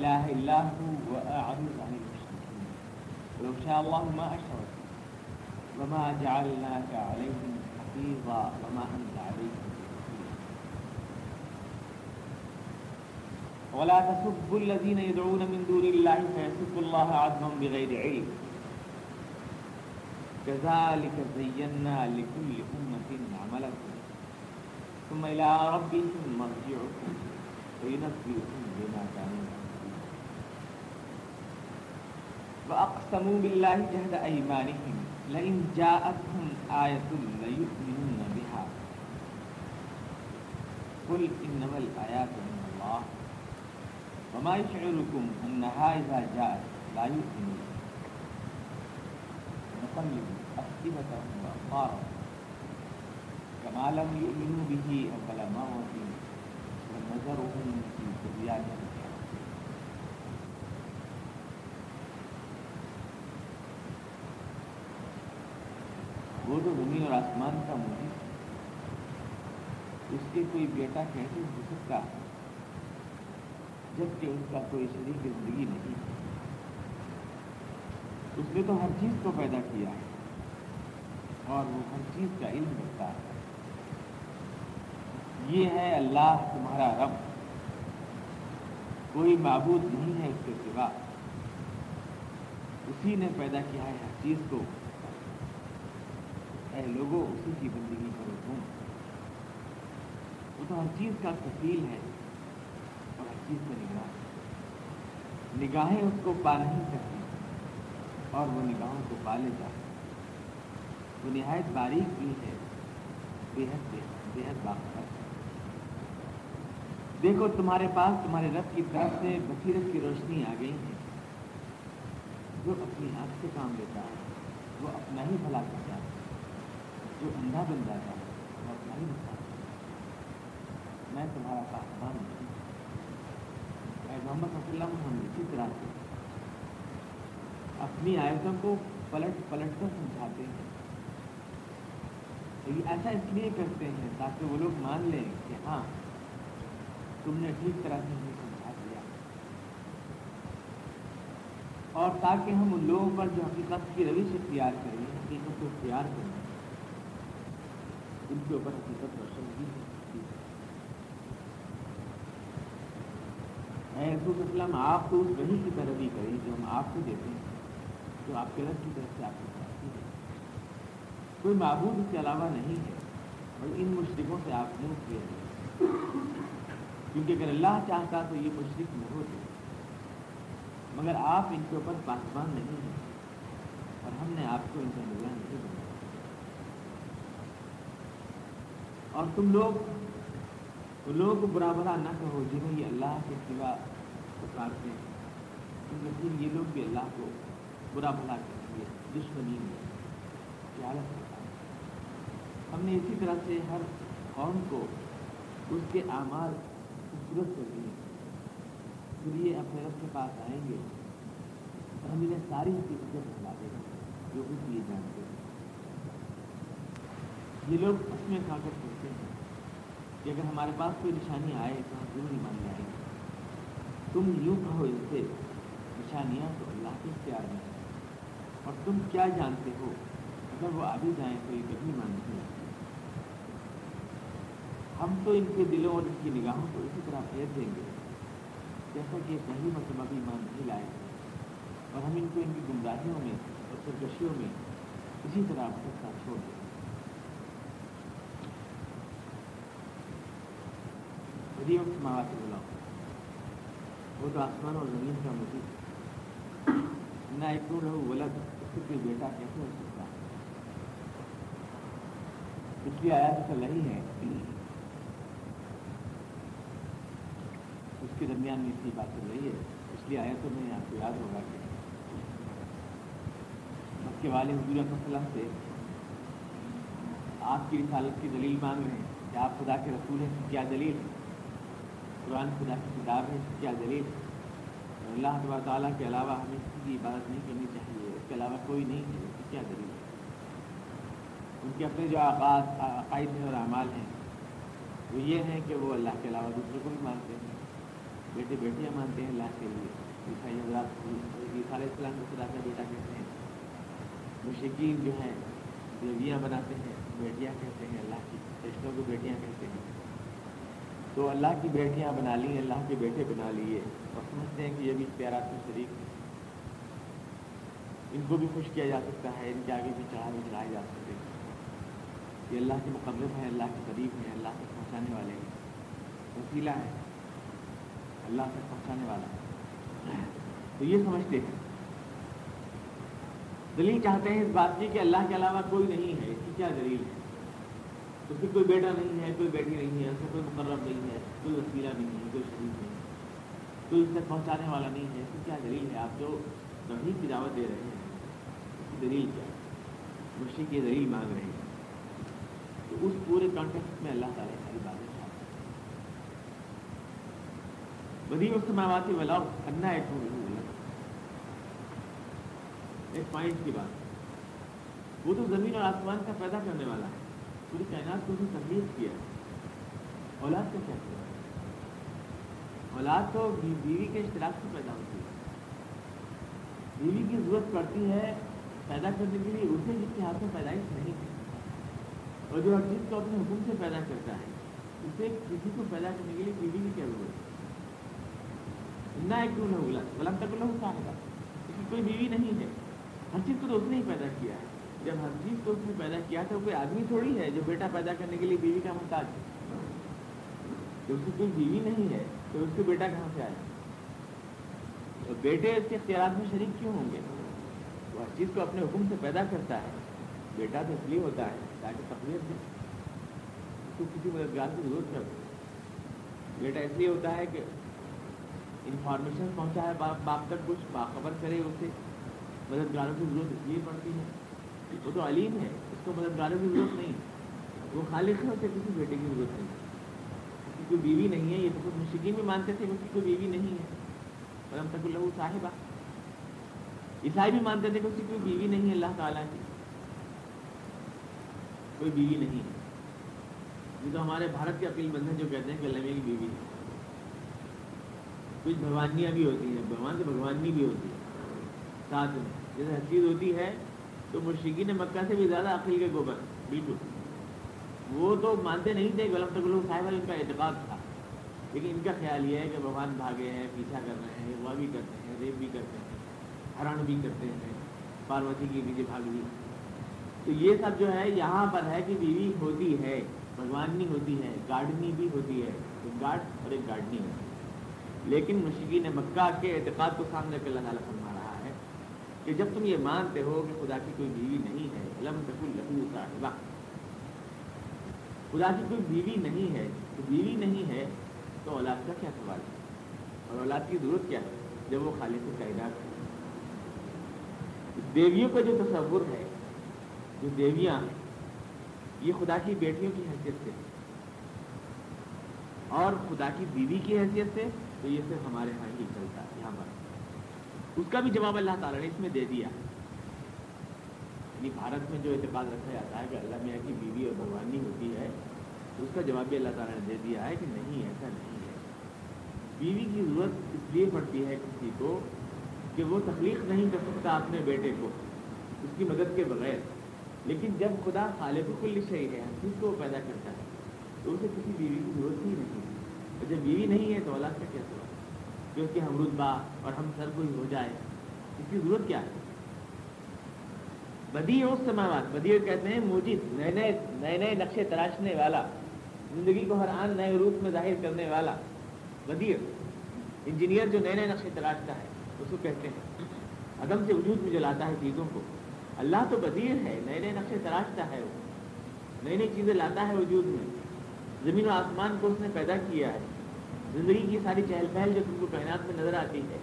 إله إلا هو وأعرض عن المشركين ولو شاء الله ما أشركوا وما جعلناك عليهم حفيظا، وما أنت عليهم ولا تسبوا الذين يدعون من دون الله فيسبوا الله عدوا بغير علم. كذلك زينا لكل أمة عملكم. ثم إلى ربهم مرجعكم وينبئكم بما كانوا يعملون وأقسموا بالله جهد أيمانهم لئن جاءتهم آية ليؤمنون بها قل إنما الآيات من الله وما يشعركم أنها إذا جاءت لا يؤمنون نقلب أفئدتهم وأبصارهم كما لم يؤمنوا به أول مرة ونذرهم في طغيانهم وہ تو زمین اور آسمان کا مجھے اس کے کوئی بیٹا کیسے ہو سکتا ہے، جبکہ اس کا کوئی شریک زندگی نہیں اس نے تو ہر چیز کو پیدا کیا ہے، اور وہ ہر چیز کا علم رکھتا ہے۔ یہ ہے اللہ تمہارا رب۔ کوئی معبود نہیں ہے اس کے سوا۔ اسی نے پیدا کیا ہے ہر چیز کو۔ اے لوگوں، اسی کی بندگی کرو تم وہ تو ہر چیز کا کفیل ہے اور ہر چیز کا نگاہ نگاہیں اس کو پا نہیں سکتی اور وہ نگاہوں کو پا لیتا ہے وہ نہایت باریک بھی ہے، بے حد بے حد باخبر ہے۔ دیکھو، تمہارے پاس، تمہارے رب کی طرف سے بصیرت کی روشنی آ گئی ہے۔ جو اپنی آنکھ سے کام لیتا ہے، وہ اپنا ہی بھلا کرتا ہے۔ جو اندھا بن جاتا ہے، وہ اپنا ہی بتا میں تمہارا پاسبان نہیں اے محمد صلی اللہ علیہ ہم اسی طرح سے اپنی آیتوں کو پلٹ پلٹ کر سمجھاتے ہیں۔ لیکن ایسا اس لیے کرتے ہیں تاکہ وہ لوگ مان لیں کہ ہاں تم نے ٹھیک طرح سے ہمیں سمجھا دیا۔ اور تاکہ ہم ان لوگوں پر جو حقیقت کی روش اختیار کریں، حقیقت کو اختیار کریں۔ ان کے اوپر حقیقت روشن بھی ہے رسول اسلام آپ تو اس وہی کی پیروی کریں، جو ہم آپ کو دیتے ہیں، جو آپ کے رب کی طرف سے آپ کو چاہتی ہے۔ کوئی معبود اس کے علاوہ نہیں ہے، اور ان مشرقوں سے آپ نے کیے کیونکہ اگر اللہ چاہتا تو یہ مشرق نہ ہوتے، مگر آپ ان کے اوپر پاسبان نہیں ہیں، اور ہم نے آپ کو ان کا نگران نہیں بنایا۔ اور تم لوگ ان لوگوں کو برا بھلا نہ کہو جنہیں یہ اللہ کے سوا پکارتے ہیں۔ لیکن یہ لوگ بھی اللہ کو برا بھلا کہتے ہیں، دشمنی میں خیالت کرتا ہے ہم نے اسی طرح سے ہر قوم کو اس کے اعمال خوبصورت کر دیے۔ پھر یہ اپنے رب کے پاس آئیں گے ہم انہیں ساری حقیقتیں بتلا دیں گے جو کچھ یہ جانتے ہیں۔ یہ لوگ اس میں کھا کر سوچتے ہیں۔ کہ اگر ہمارے پاس کوئی نشانی آئے تو ہم ضرور ایمان لائیں گے تم یوں کہو ان سے، نشانیاں تو اللہ کے اختیار میں ہیں۔ اور تم کیا جانتے ہو؟ اگر وہ آ بھی جائیں تو یہ کبھی مان نہیں آتی ہم تو ان کے دلوں اور ان کی نگاہوں کو اسی طرح پھیر دیں گے، جیسا کہ صحیح مرتبہ بھی ایمان نہیں لائے۔ اور ہم ان کو ان کی گمراہیوں میں اور سرکشیوں میں اسی طرح ساتھ چھوڑ دیں۔ بدیوں کی ماں سے بلاؤ وہ تو آسمان اور زمین کا مجھے نہ ایک رہو غلط اس کے بیٹا کیسے ہو سکتا۔ ہے پچھلی آیات چل رہی ہے اس کے درمیان میں اتنی بات چل رہی ہے۔ اس لیے آیتوں میں آپ کو یاد ہوگا کہ مکے والے حضور وسلم سے آپ کی رسالت کی دلیل مانگ رہے ہیں کہ آپ خدا کے رسول ہیں، کیا دلیل؟ ہے قرآن خدا کی کتاب ہے کیا دلیل ہے۔ اللہ تبار تعالیٰ کے علاوہ ہمیں کسی کی عبادت نہیں کرنی چاہیے۔ اس کے علاوہ کوئی نہیں ہے۔ اس کی کیا دلیل ہے؟ ان کے اپنے جو آغاز عقائد ہیں اور اعمال ہیں، وہ یہ ہیں کہ وہ اللہ کے علاوہ دوسرے کو بھی مانتے ہیں۔ بیٹے بیٹیاں مانتے ہیں اللہ کے لیے۔ عیسائی حضرات علیہ السلام کو خدا کا بیٹا کہتے ہیں۔ مشکین جو ہیں بیویاں بناتے ہیں، بیٹیاں کہتے ہیں اللہ کی رشتوں کو بیٹیاں کہتے ہیں۔ تو اللہ کی بیٹیاں بنا لی، اللہ کے بیٹے بنا لیے۔ اور سمجھتے ہیں کہ یہ بھی اختیارات میں شریک ان کو بھی خوش کیا جا سکتا ہے، ان کے آگے بھی چڑھا بھی چڑھائے جا سکتے ہیں یہ اللہ کے مقرب ہیں، اللہ کے قریب ہیں، اللہ تک پہنچانے والے ہیں۔ وسیلہ ہے۔ اللہ تک پہنچانے والا۔ ہے تو یہ سمجھتے ہیں۔ دلیل چاہتے ہیں اس بات کی کہ اللہ کے علاوہ کوئی نہیں ہے۔ اس کی کیا دلیل ہے؟ اس کی کوئی بیٹا نہیں ہے، کوئی بیٹی نہیں ہے اس کا کوئی مقرر نہیں ہے، کوئی وسیلہ نہیں ہے، کوئی شریف نہیں ہے، کوئی اس تک پہنچانے والا نہیں ہے۔ اس کی کیا دلیل ہے؟ آپ جو توحید کی دعوت دے رہے ہیں، اس کی دلیل کیا ہے؟ مشرق کی دلیل مانگ رہے ہیں۔ تو اس پورے کانٹیکس میں اللہ تعالیٰ ساری باتیں بدی وقت میں آتی بلاؤ انا ایک ہوں ایک پوائنٹ کی بات۔ وہ تو زمین اور آسمان کا پیدا کرنے والا ہے۔ پوری کائنات کو بھی تکلیف کیا ہے۔ اولاد کا کیا کیا؟ اولاد تو بیوی کے اشتراک سے پیدا ہوتی ہے۔ بیوی کی ضرورت پڑتی ہے پیدا کرنے کے لیے، اسے جس کے ہاتھ میں پیدائش نہیں ہے۔ اور جو ہر چیز کو اپنے حکم سے پیدا کرتا ہے، اسے کسی کو پیدا کرنے کے لیے بیوی کی کیا ضرورت ہے؟ نہ ایک کیوں نہ غلط غلط تک لوگ صاحبہ کوئی بیوی نہیں ہے۔ ہر چیز کو تو اس نے ہی پیدا کیا ہے۔ جب ہر چیز کو اس نے پیدا کیا تو کوئی آدمی تھوڑی ہے جو بیٹا پیدا کرنے کے لیے بیوی کا محتاج ہے؟ تو اس کی کوئی بیوی نہیں ہے، تو اس کے بیٹا کہاں سے آیا؟ تو بیٹے اس کے اختیارات میں شریک کیوں ہوں گے؟ وہ ہر چیز کو اپنے حکم سے پیدا کرتا ہے۔ بیٹا تو اس لیے ہوتا ہے تاکہ تقریب دے۔ اس کو کسی مددگار کی ضرورت ہے بیٹا اس لیے ہوتا ہے کہ انفارمیشن پہنچائے باپ باپ تک کچھ باخبر کرے، اسے مددگاروں کی ضرورت اس لیے پڑتی ہے۔ وہ تو علیم ہے، اس کو مددگاروں کی ضرورت نہیں۔ وہ خالق ہے اسے کسی بیٹے کی ضرورت نہیں۔ اس کوئی بیوی نہیں ہے، یہ تو کچھ مشکین بھی مانتے تھے اس کوئی بیوی نہیں ہے۔ اور ہم تک اللہ صاحبہ۔ عیسائی بھی مانتے تھے کہ اس کی کوئی بیوی نہیں ہے اللہ تعالیٰ کی۔ کوئی بیوی نہیں ہے۔ یہ تو ہمارے بھارت کے عقیل مند ہیں، جو کہتے ہیں کہ اللہ کی بیوی ہے۔ کچھ بھگوانیاں بھی ہوتی ہیں، بھگوان سے بھگوانی بھی ہوتی ہے ساتھ میں، جیسے ہر چیز ہوتی ہے تو مرشکی نے مکہ سے بھی زیادہ عقیل کے گوبر، بالکل۔ وہ تو مانتے نہیں تھے غلط لوگ صاحب ان کا اعتقاد تھا۔ لیکن ان کا خیال یہ ہے کہ بھگوان بھاگے ہیں، پیچھا کر رہے ہیں وہ بھی کرتے ہیں، ریپ بھی کرتے ہیں ہرن بھی کرتے ہیں، پاروتی کی بیوی بھاگی تو یہ سب جو ہے، یہاں پر ہے کہ بیوی ہوتی ہے بھگوانی ہوتی ہے گارڈنی بھی ہوتی ہے۔ ایک گارڈ اور ایک گارڈنی ہوتی ہے۔ لیکن مشکین مکہ کے اعتقاد کو سامنے کر اللہ تعالیٰ کہ جب تم یہ مانتے ہو کہ خدا کی کوئی بیوی نہیں ہے علم لہو صاحبہ۔ خدا کی کوئی بیوی نہیں ہے، تو بیوی نہیں ہے تو اولاد کا کیا سوال ہے؟ اور اولاد کی ضرورت کیا ہے جب وہ خالص کائنات ہے؟ دیویوں کا جو تصور ہے، جو دیویاں ہیں، یہ خدا کی بیٹیوں کی حیثیت سے اور خدا کی بیوی کی حیثیت سے تو یہ صرف ہمارے ہاں ہی چلتا ہے۔ اس کا بھی جواب اللہ تعالیٰ نے اس میں دے دیا۔ یعنی بھارت میں جو اعتقاد رکھا جاتا ہے کہ اللہ میاں کی بیوی اور بھگوانی ہوتی ہے، تو اس کا جواب بھی اللہ تعالیٰ نے دے دیا ہے کہ نہیں، ایسا نہیں ہے۔ بیوی کی ضرورت اس لیے پڑتی ہے کسی کو کہ وہ تخلیق نہیں کر سکتا اپنے بیٹے کو، اس کی مدد کے بغیر۔ لیکن جب خدا خالق کل شہی ہے چیز کو پیدا کرتا ہے، تو اسے کسی بیوی کی ضرورت ہی نہیں۔ جب بیوی نہیں ہے تو اولاد کا کیا سوال کہ ہم رتبہ اور ہم سر کوئی ہو جائے۔ اس کی ضرورت کیا ہے؟ بدی اس سماوات۔ بدی کہتے ہیں موجود، نئے نئے نئے نئے نقشے تراشنے والا، زندگی کو ہر آن نئے روپ میں ظاہر کرنے والا۔ بدیر انجینئر جو نئے نئے نقشے تراشتا ہے، اس کو کہتے ہیں۔ عدم سے وجود میں جو لاتا ہے چیزوں کو۔ اللہ تو بدیر ہے، نئے نئے نقشے تراشتا ہے وہ۔ نئی نئی چیزیں لاتا ہے وجود میں۔ زمین و آسمان کو اس نے پیدا کیا ہے۔ زندگی کی ساری چہل پہل جو تم کو کائنات میں نظر آتی ہے،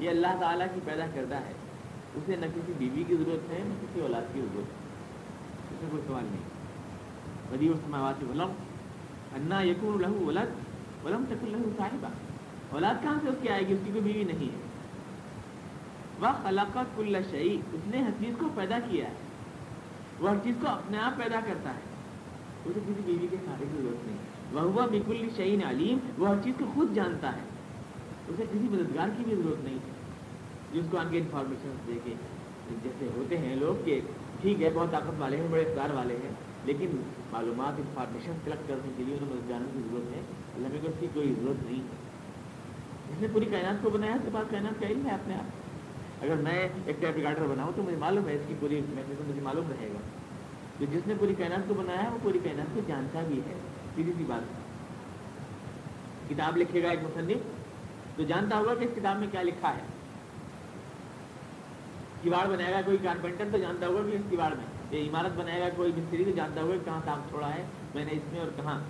یہ اللہ تعالیٰ کی پیدا کردہ ہے۔ اسے نہ کسی بیوی کی ضرورت ہے، نہ کسی اولاد کی ضرورت ہے۔ اس میں کوئی سوال نہیں۔ بدی السماوات ولم انا یقون لہو ولد ولم تک لہو صاحبہ۔ اولاد کہاں سے اس کی آئے گی؟ اس کی کوئی بیوی نہیں ہے۔ وہ خلاقت کل شعی اس نے ہر چیز کو پیدا کیا ہے۔ وہ ہر چیز کو اپنے آپ پیدا کرتا ہے۔ اسے کسی بیوی کے سارے کی ضرورت نہیں ہے۔ وہ ہوا بالکل شعین علیم، وہ ہر چیز کو خود جانتا ہے۔ اسے کسی مددگار کی بھی ضرورت نہیں ہے۔ جس کو آن کے انفارمیشن دے کے جیسے ہوتے ہیں لوگ کہ ٹھیک ہے، بہت طاقت والے ہیں، بڑے اقدار والے ہیں، لیکن معلومات انفارمیشن کلیکٹ کرنے کے لیے انہیں جانے کی ضرورت ہے۔ اللہ میں اس کی کوئی ضرورت نہیں ہے۔ جس نے پوری کائنات کو بنایا اس کے کائنات کا علم ہے اپنے آپ۔ اگر میں ایک ٹیپ ریکارڈر بناؤں تو مجھے معلوم ہے، اس کی پوری میکنیزم مجھے معلوم رہے گا۔ تو جس نے پوری کائنات کو بنایا، وہ پوری کائنات کو جانتا بھی ہے۔ سیدھی سی بات کتاب لکھے گا ایک مصنف تو جانتا ہوگا کہ اس کتاب میں کیا لکھا ہے۔ کیواڑ بنائے گا کوئی کارپینٹر تو جانتا ہوگا کہ اس کیواڑ میں۔ یہ عمارت بنائے گا کوئی مستری تو جانتا ہوگا کہ کہاں تاپ چھوڑا ہے، میں نے اس میں اور کہاں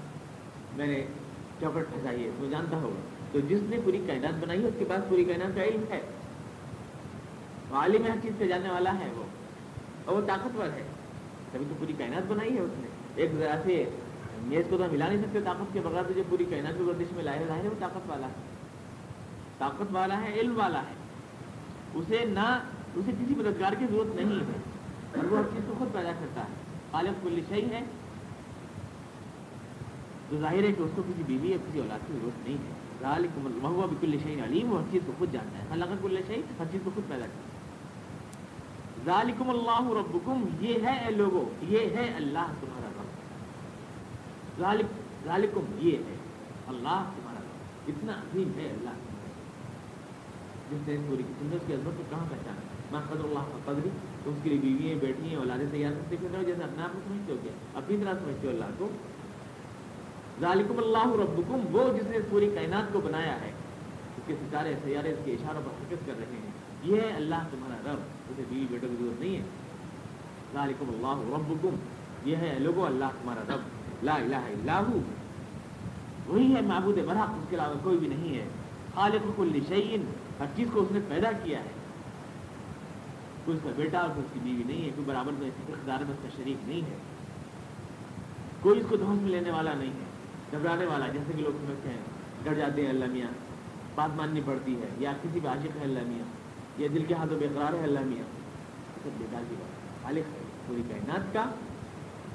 میں نے چوکٹ پھنسائی ہے، وہ جانتا ہوگا۔ تو جس نے پوری کائنات بنائی ہے اس کے پاس پوری کائنات کا علم ہے۔ عالم ہر چیز سے جاننے والا ہے وہ۔ اور وہ طاقتور ہے۔ تبھی تو پوری کائنات بنائی ہے اس نے۔ ایک ذرا سے میز کو تو ملا نہیں سکتے، طاقت کے بغیر تو جو پوری کائنات کی گردش میں لائے ظاہر ہے وہ طاقت والا ہے۔ طاقت والا ہے، علم والا ہے۔ اسے نہ، اسے کسی مددگار کی ضرورت نہیں ہے۔ اور وہ ہر چیز کو خود پیدا کرتا ہے۔ خالق کل شہی ہے۔ تو ظاہر ہے کہ اس کو کسی بیوی یا کسی اولاد کی ضرورت نہیں ہے۔ محبوبہ بکل شہین علیم، وہ ہر چیز کو خود جانتا ہے۔ اللہ کل شہی ہر چیز کو خود پیدا کرتا ہے۔ ذالکم اللہ ربکم، یہ ہے اے لوگو، یہ ہے اللہ تمہارا رب۔ ذالک ذالکم یہ ہے، اللہ تمہارا رب۔ اتنا عظیم ہے اللہ جس نے پوری تم نے اس کی عظمت کو کہاں پہچانا؟ میں قدر اللہ کا قدری تو اس کے لیے بیوی بیٹھی ہیں اولادیں تیار کرتے پھر جیسے اپنے آپ کو سمجھتے ہو کیا اپنی طرح سمجھتے ہو اللہ کو۔ ذالکم اللہ ربکم وہ جس نے پوری کائنات کو بنایا ہے، اس کے ستارے، سیارے، اس کے اشاروں پر حرکت کر رہے ہیں۔ یہ ہے اللہ تمہارا رب۔ اسے بیوی بیٹوں کی ضرورت نہیں ہے۔ ذالکم اللہ ربکم یہ ہے لوگو اللہ تمہارا رب۔ لا الہ الا ہو وہی ہے معبود برحق اس کے علاوہ کوئی بھی نہیں ہے خالق کل شعین ہر چیز کو اس نے پیدا کیا ہے؟ کوئی اس کا بیٹا اور اس کی بیوی نہیں ہے، کوئی برابر میں اقتدار میں اس کا شریک نہیں ہے. کوئی اس کو دھوس میں لینے والا نہیں ہے، گھبرانے والا، جیسے کہ لوگ سمجھتے ہیں، ڈر جاتے ہیں، اللہ میاں، بات ماننی پڑتی ہے، یا کسی بھی عاشق ہے، اللہ میاں، یا دل کے ہاتھوں بے قرار ہے، اللہ میاں. سب بیکار کی بات خالق ہے، پوری کائنات کا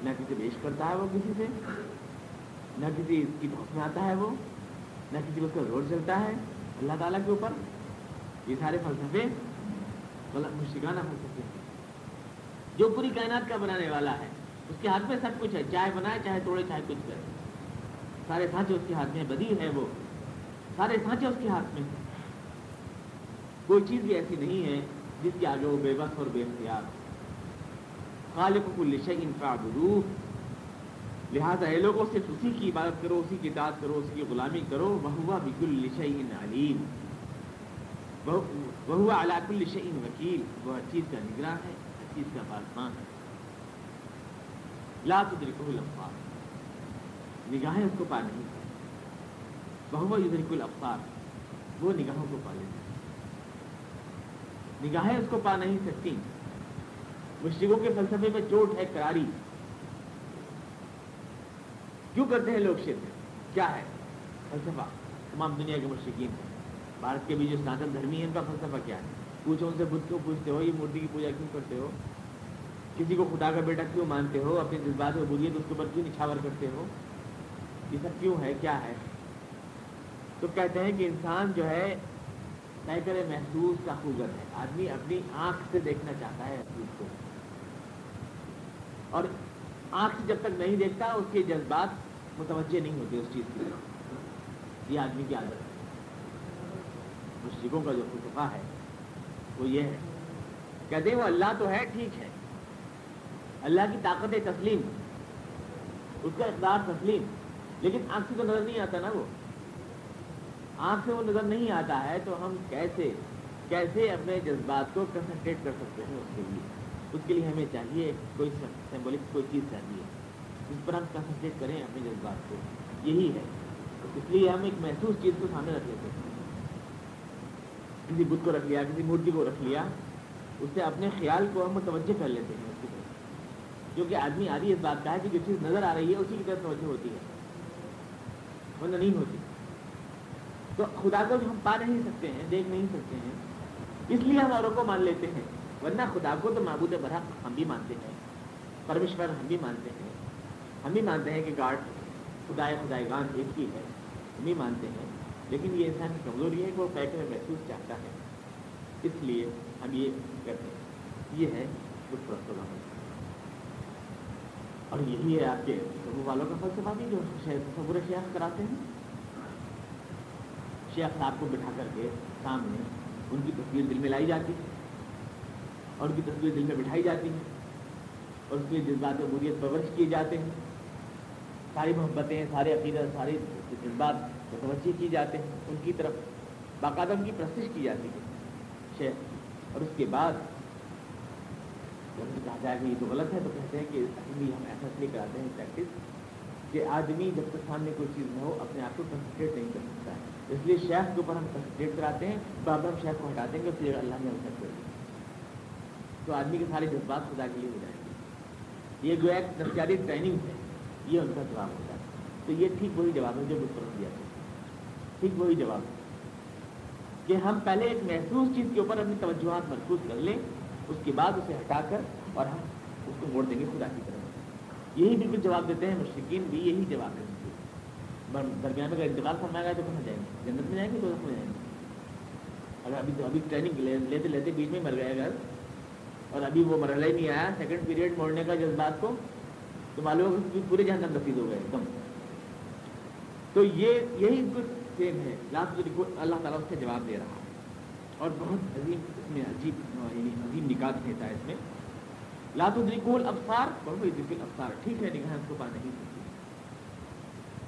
نہ کسی پیش کرتا ہے وہ کسی سے، نہ کسی کی بہت میں آتا ہے وہ، نہ کسی اس کا زور چلتا ہے اللہ تعالیٰ کے اوپر۔ یہ سارے فلسفے مشکانہ فلسفے جو پوری کائنات کا بنانے والا ہے، اس کے ہاتھ میں سب کچھ ہے، چاہے بنائے، چاہے توڑے، چاہے کچھ کرے۔ سارے سانچے اس کے ہاتھ میں بدی ہے وہ۔ سارے سانچے اس کے ہاتھ میں۔ کوئی چیز بھی ایسی نہیں ہے جس کے آگے وہ بے بس اور بے اختیار خالق کل شعین فعبدو لہٰذا اے لوگوں صرف اسی کی عبادت کرو، اسی کی اطاعت کرو، اسی کی غلامی کرو بہوا بکل شعین علیم. بہوا علاق الشعین وکیل. وہ ہر چیز کا نگراں ہے، ہر چیز کا پاسمان ہے. لا تدرکہ الابصار. نگاہیں اس کو پا نہیں بہوا یدرک الابصار. وہ نگاہوں کو پا لیتے نگاہیں اس کو پا نہیں سکتی مشرقوں کے فلسفے میں چوٹ ہے کراری کیوں کرتے ہیں لوگ شرک؟ کیا ہے؟ فلسفہ۔ تمام دنیا کے مشرقین بھارت کے بھی جو سناتن دھرمی ہیں، ان کا فلسفہ کیا ہے؟ پوچھو ان سے، بدھ کیوں پوچھتے ہو، یہ مورتی کی پوجا کیوں کرتے ہو؟ کسی کو خدا کا بیٹا کیوں مانتے ہو؟ اپنے جذبات میں بولیے تو اس کے اوپر کیوں نچھاور کرتے ہو؟ یہ سب کیوں ہے؟ کیا ہے؟ تو کہتے ہیں کہ انسان جو ہے طے کرے محسوس کا خوبت ہے۔ آدمی اپنی آنکھ سے دیکھنا چاہتا ہے، اس کو۔ اور آنکھ سے جب تک نہیں دیکھتا، اس کے جذبات متوجہ نہیں ہوتے اس چیز کی طرف۔ یہ آدمی کی عادت ہے۔ مشرقوں کا جو خطفہ ہے، وہ یہ ہے، کہتے ہیں وہ اللہ تو ہے، ٹھیک ہے۔ اللہ کی طاقت تسلیم، اس کا اقدار تسلیم، لیکن آنکھ سے تو نظر نہیں آتا نا وہ۔ آنکھ سے وہ نظر نہیں آتا ہے، تو ہم کیسے کیسے اپنے جذبات کو کنسنٹریٹ کر سکتے ہیں اس کے لیے؟ اس کے لیے ہمیں چاہیے کوئی سمبولک کوئی چیز چاہیے۔ جس پر ہم کنسنٹریٹ کریں اپنے جذبات کو۔ یہی ہے۔ اس لیے ہم ایک محسوس چیز کو سامنے رکھ لیتے ہیں۔ کسی بدھ کو رکھ لیا، کسی مورتی کو رکھ لیا، اس سے اپنے خیال کو ہم متوجہ کر لیتے ہیں۔ اس کی طرف۔ کیونکہ آدمی آدھی اس بات کا ہے کہ جو چیز نظر آ رہی ہے، اسی کی طرف توجہ ہوتی ہے۔ ورنہ نہیں ہوتی۔ تو خدا کو ہم پا نہیں سکتے ہیں، دیکھ نہیں سکتے ہیں۔ اس لیے ہم اوروں کو مان لیتے ہیں۔ ورنہ خدا کو تو معبود برحق ہم بھی مانتے ہیں، پرمیشور ہم بھی مانتے ہیں۔ ہم بھی مانتے ہیں کہ گاڈ خدائے خدائے گان ایک ہی ہے، ہم بھی مانتے ہیں۔ لیکن یہ انسان کی کمزوری ہے کہ وہ پیکر محسوس چاہتا ہے۔ اس لیے ہم یہ کرتے ہیں۔ یہ ہے بت پرستوں کا اور یہی ہے آپ کے تصور والوں کا فلسفہ بھی جو تصور شیخ کراتے ہیں۔ شیخ صاحب کو بٹھا کر کے سامنے ان کی تصویر دل میں لائی جاتی ہے۔ اور ان کی تصویر دل میں بٹھائی جاتی ہے اور اس کے جذبات بوریت پرورش کیے جاتے ہیں۔ ساری محبتیں، سارے عقیدت سارے جذبات متوجہ کیے جاتے ہیں۔ ان کی طرف باقاعدہ ان کی پرستش کی جاتی ہے۔ شیخ، اور اس کے بعد جب کہا جائے کہ یہ تو غلط ہے تو کہتے ہیں کہ اصلی ہم ایسا اس لیے کراتے ہیں پریکٹس کہ آدمی جب تک سامنے کوئی چیز نہ ہو اپنے آپ کو کنسنٹریٹ نہیں کر سکتا ہے۔ اس لیے شیخ کے اوپر ہم کنسنٹریٹ کراتے ہیں۔ بار بار شیخ کو ہٹا دیں گے پھر اللہ نے اوسر کر دیا۔ تو آدمی کے سارے جذبات خدا کے لیے ہو جائیں گے۔ یہ جو ایک نفسیاتی ٹریننگ ہے، یہ ان کا جواب ہوتا ہے۔ تو یہ ٹھیک وہی جواب ہے جو اس دیا تھا ٹھیک وہی جواب ہے۔ کہ ہم پہلے ایک محسوس چیز کے اوپر اپنی توجہات مرکوز کر لیں، اس کے بعد اسے ہٹا کر اور ہم اس کو موڑ دیں گے خدا کی طرف۔ یہی بالکل جواب دیتے ہیں مشرقین بھی یہی جواب دیتے ہیں۔ درمیان میں اگر انتقال فرمایا گیا تو کہاں جائیں گے؟ جنت میں جائیں گے تو میں جائیں گے؟ اگر ابھی ابھی ٹریننگ لیتے لیتے بیچ میں مر گئے اگر اور ابھی وہ مرحلہ ہی نہیں آیا۔ سیکنڈ پیریڈ موڑنے کا جذبات کو تو معلوم ہے پورے جہنم رسید ہو گئے ایک دم۔ تو یہ یہی سیم ہے۔ لاسٹ اللہ تعالیٰ اس سے جواب دے رہا ہے۔ اور بہت عظیم اس میں عجیب یعنی عظیم نکات دیتا ہے اس میں۔ لات الدریکول افسار بہت ذکر افسار ٹھیک ہے نگاہ اس کو پا نہیں سکتی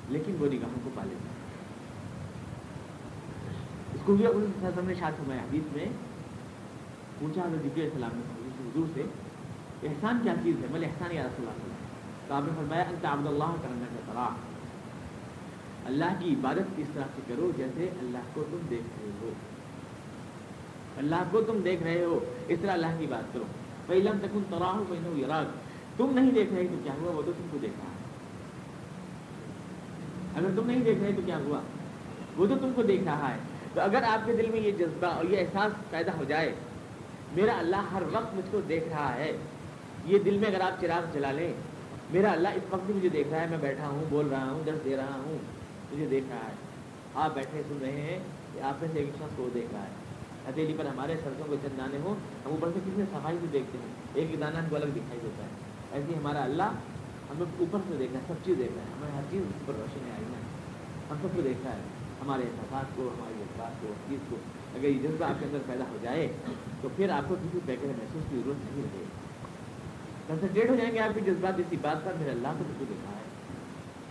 لیکن وہ نگاہوں کو پا لیتا اس کو بھی ان نے شاد حدیث میں پوچھا، حضرت ذکر السلام نے۔ حضور سے احسان کیا چیز ہے؟ مل احسان یا رسول اللہ۔ تو آپ نے فرمایا، انت عبد اللہ کرنا کا طرح اللہ کی عبادت اس طرح سے کرو، جیسے اللہ کو تم دیکھ رہے ہو۔ اللہ کو تم دیکھ رہے ہو، اس طرح اللہ کی بات کرو۔ پہلم تک ان تراہ ہو تم نہیں دیکھ رہے تو کیا ہوا؟ وہ تو تم کو دیکھ رہا ہے اگر تم نہیں دیکھ رہے تو کیا ہوا؟ وہ تو تم کو دیکھ رہا ہے۔ تو اگر آپ کے دل میں یہ جذبہ اور یہ احساس پیدا ہو جائے میرا اللہ ہر وقت مجھ کو دیکھ رہا ہے۔ یہ دل میں اگر آپ چراغ چلا لیں، میرا اللہ اس وقت بھی مجھے دیکھ رہا ہے، میں بیٹھا ہوں، بول رہا ہوں درد دے رہا ہوں، مجھے دیکھ رہا ہے۔ آپ بیٹھے سن رہے ہیں کہ آپ میں سے ایک شخص کو دیکھ رہا ہے۔ ہتھیلی پر ہمارے سڑکوں کو چند دانے ہوں، ہم اوپر سے کتنے صفائی سے دیکھتے ہیں۔ ایک دانہ ہم کو الگ دکھائی دیتا ہے۔ ایسے ہی ہمارا اللہ ہمیں اوپر سے دیکھنا ہے، سب چیز دیکھ رہا ہے۔ ہمیں ہر چیز اس پر روشنی آئی ہے۔ ہم سب کو دیکھ رہا ہے، ہمارے احساسات کو ہمارے جذبات کو چیز کو۔ اگر یہ جذبہ آپ کے اندر پیدا ہو جائے، تو پھر آپ کو کسی پیکر محسوس کی ضرورت نہیں رہے۔ کنسنٹریٹ ہو جائیں گے آپ کے جذبات اسی بات پر میرے اللہ کو مجھے دیکھا ہے۔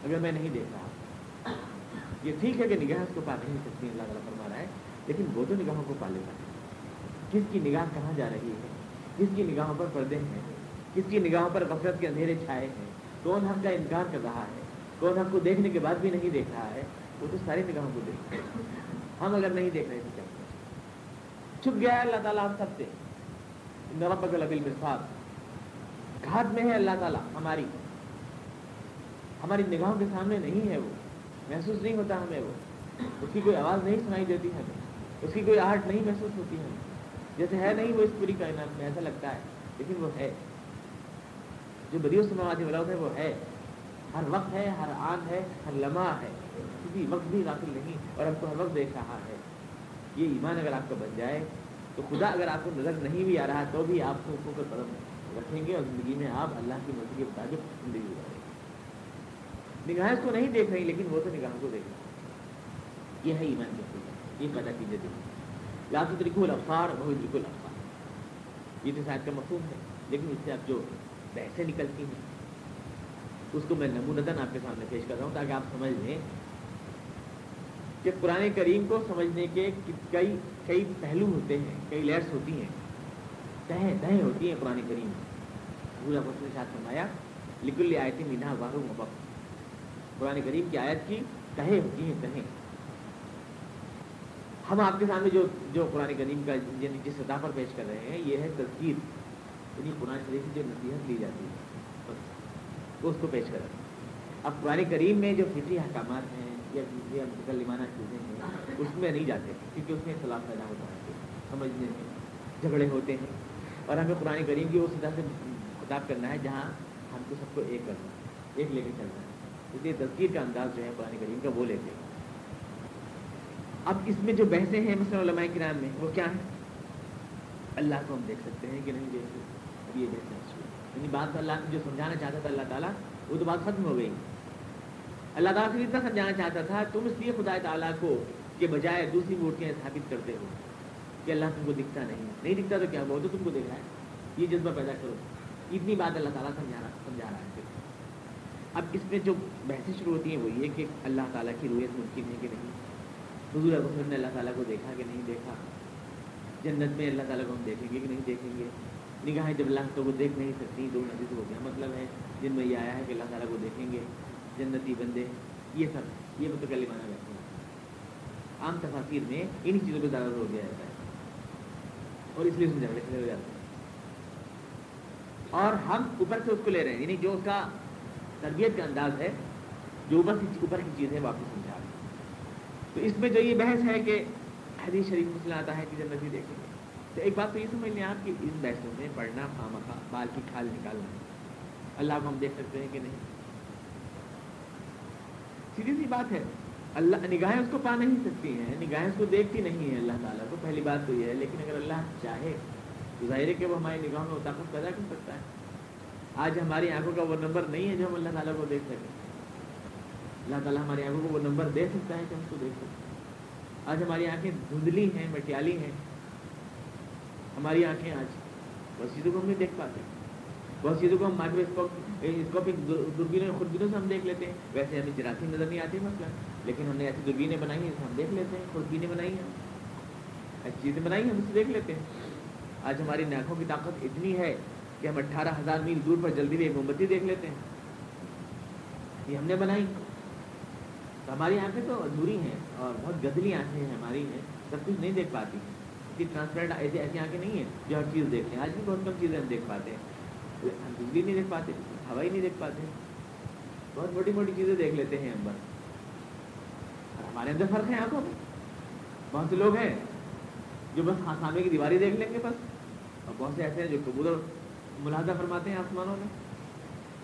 اگر میں نہیں دیکھ رہا یہ ٹھیک ہے کہ نگاہ اس کو پا نہیں سکتی، اللہ تعالیٰ فرما رہا ہے، لیکن وہ تو نگاہوں کو پالے گا کس کی نگاہ کہاں جا رہی ہے؟ کس کی نگاہوں پر پردے ہیں؟ کس کی نگاہوں پر غفرت کے اندھیرے چھائے ہیں؟ کون حق کا انکار کر رہا ہے؟ کون حق کو دیکھنے کے بعد بھی نہیں دیکھ رہا ہے؟ وہ تو ساری نگاہوں کو دیکھ رہے ہیں ہم اگر نہیں دیکھ رہے تو کیا؟ چھپ گیا ہے، اللہ تعالیٰ ہم سب سے۔ نرب لبل مرفاد گھات میں ہے اللہ تعالیٰ، ہماری۔ ہماری نگاہوں کے سامنے نہیں ہے وہ۔ محسوس نہیں ہوتا ہمیں وہ۔ اس کی کوئی آواز نہیں سنائی دیتی ہمیں۔ اس کی کوئی آہٹ نہیں محسوس ہوتی ہمیں۔ جیسے ہے نہیں وہ اس پوری کائنات میں، ایسا لگتا ہے۔ لیکن وہ ہے۔ جو بدیو سماواتی ولاد ہے، وہ ہے۔ ہر وقت ہے، ہر آن ہے، ہر لمحہ ہے۔ کسی وقت بھی داخل نہیں، اور ہم کو ہر وقت دیکھ رہا ہے۔ یہ ایمان اگر آپ کا بن جائے تو خدا اگر آپ کو نظر نہیں بھی آ رہا تو بھی آپ کو اوپر قدم رکھیں گے اور زندگی میں آپ اللہ کی مرضی کے مطابق زندگی گزاریں گے۔ نگاہیں اس کو نہیں دیکھ رہی لیکن وہ تو نگاہوں کو دیکھ رہی یہ ہے ایمان کی یہ پیدا کیجیے دیکھیں یا تو ترکو الفار بہت بالکل افار یہ تو شاید کا مفہوم ہے، لیکن اس سے اب جو بحثیں نکلتی ہیں، اس کو میں نمونتاً آپ کے سامنے پیش کر رہا ہوں تاکہ آپ سمجھ لیں کہ قرآن کریم کو سمجھنے کے کئی کئی پہلو ہوتے ہیں، کئی لیئرس ہوتی ہیں۔ تہیں تہیں ہوتی ہیں قرآن کریم۔ پورا نے ساتھ فرمایا لکل آیت مینا وارو مبک قرآن کریم کی آیت کی تہیں ہوتی ہیں، تہیں۔ ہم آپ کے سامنے جو جو قرآن کریم کا یعنی جس سطح پر پیش کر رہے ہیں، یہ ہے تذکیر۔ یعنی قرآن شریف کی جو نصیحت لی جاتی ہے اس کو پیش کریں اب قرآن کریم میں جو فطری احکامات ہیں یا متکلمانہ چیزیں ہیں، اس میں نہیں جاتے، کیونکہ اس میں اختلاف پیدا ہوتا ہے، سمجھنے میں جھگڑے ہوتے ہیں۔ اور ہمیں قرآن کریم کی اس سطح سے خطاب کرنا ہے، جہاں ہم کو سب کو ایک کرنا ہے، ایک لے کے چلنا ہے۔ اس لیے تذکیر کا انداز جو ہے قرآن کریم کا وہ لیتے ہیں۔ اب اس میں جو بحثیں ہیں مثلاً علماء کرام میں، وہ کیا ہیں؟ اللہ کو ہم دیکھ سکتے ہیں کہ نہیں دیکھ سکتے اب یہ بحث یعنی بات اللہ جو سمجھانا چاہتا تھا، اللہ تعالیٰ، وہ تو بات ختم ہو گئی۔ اللہ تعالیٰ سے اتنا سمجھانا چاہتا تھا، تم اس لیے خدا تعالیٰ کو کے بجائے دوسری مورتیاں ثابت کرتے ہو کہ اللہ تم کو دکھتا نہیں نہیں دکھتا تو کیا وہ تو تم کو دیکھ رہا ہے۔ یہ جذبہ پیدا کرو۔ اتنی بات اللہ تعالیٰ سمجھا رہا سمجھا رہا ہے۔ اب اس میں جو بحثیں شروع ہوتی ہیں وہ یہ کہ اللہ تعالیٰ کی رویت ممکن ہے کہ نہیں؟ حضور ابو نے اللہ تعالیٰ کو دیکھا کہ نہیں دیکھا؟ جنت میں اللہ تعالیٰ کو ہم دیکھیں گے کہ نہیں دیکھیں گے؟ نگاہیں جب اللہ تو وہ دیکھ نہیں سکتی تو ندی سے وہ کیا مطلب ہے، جن میں یہ آیا ہے کہ اللہ تعالیٰ کو دیکھیں گے۔ جنتی بندے، یہ سب، یہ مطلب کلی مانا بیٹھے ہیں عام تفاصیر میں انہیں چیزوں پہ زیادہ زور دیا جاتا ہے۔ اور اس لیے اس میں جھگڑے کھڑے ہو جاتے ہیں۔ اور ہم اوپر سے اس کو لے رہے ہیں یعنی جو اس کا تربیت کا انداز ہے، جو اوپر کی اوپر کی چیز ہے واپس سمجھا رہے ہیں۔ تو اس میں جو یہ بحث ہے کہ حدیث شریف مسئلہ آتا ہے کہ جنتی دیکھیں۔ گے تو ایک بات تو یہ سمجھ لیں آپ کہ ان بحثوں میں پڑھنا خام بال کی کھال نکالنا، اللہ کو ہم دیکھ سکتے ہیں کہ نہیں۔ سیدھی سی بات ہے۔ اللہ، نگاہیں اس کو پا نہیں سکتی ہیں، نگاہیں اس کو دیکھتی نہیں ہیں اللہ تعالیٰ کو، پہلی بات تو یہ ہے، لیکن اگر اللہ چاہے تو ظاہر ہے کہ وہ ہماری نگاہوں میں طاقت پیدا کر سکتا ہے۔ آج ہماری آنکھوں کا وہ نمبر نہیں ہے جو ہم اللہ تعالیٰ کو دیکھ سکیں۔ اللہ تعالیٰ ہماری آنکھوں کو وہ نمبر دے سکتا ہے کہ ہم اس کو دیکھ سکیں۔ آج ہماری آنکھیں دھندلی ہیں، مٹیالی ہیں۔ ہماری آنکھیں آج بہت چیزوں کو ہم نہیں دیکھ پاتے۔ بہت چیزوں کو ہم مائکرو اسکوپک دوربینوں خودبینوں سے ہم دیکھ لیتے ہیں۔ ویسے ہمیں جراثیم نظر نہیں آتی مسئلہ لیکن ہم نے ایسی دوربینیں بنائی ہیں، ہم دیکھ لیتے ہیں خودبینیں بنائی ہیں۔ ایسی چیزیں بنائی ہیں، ہم اسے دیکھ لیتے ہیں۔ آج ہماری ناکھوں کی طاقت اتنی ہے کہ ہم اٹھارہ ہزار میل دور پر جلدی بھی ایک موم بتی دیکھ لیتے ہیں۔ یہ ہم نے بنائی۔ تو ہماری آنکھیں تو ادھوری ہیں اور بہت گدلی آنکھیں ہیں ہماری ہیں، سب کچھ نہیں دیکھ پاتی۔ اتنی ٹرانسپیرنٹ ایسی ایسی آنکھیں نہیں ہیں جو ہر چیز دیکھتے ہیں۔ آج بھی بہت کم چیزیں ہم دیکھ پاتے ہیں۔ ہم بجلی نہیں دیکھ پاتے، ہوائی نہیں دیکھ پاتے۔ بہت موٹی موٹی چیزیں دیکھ لیتے ہیں ہم بس ہمارے اندر فرق ہے آنکھوں میں۔ بہت سے لوگ ہیں جو بس سامنے کی دیواری دیکھ لیں گے بس۔ اور بہت سے ایسے ہیں جو کبوتر ملاحظہ فرماتے ہیں آسمانوں میں۔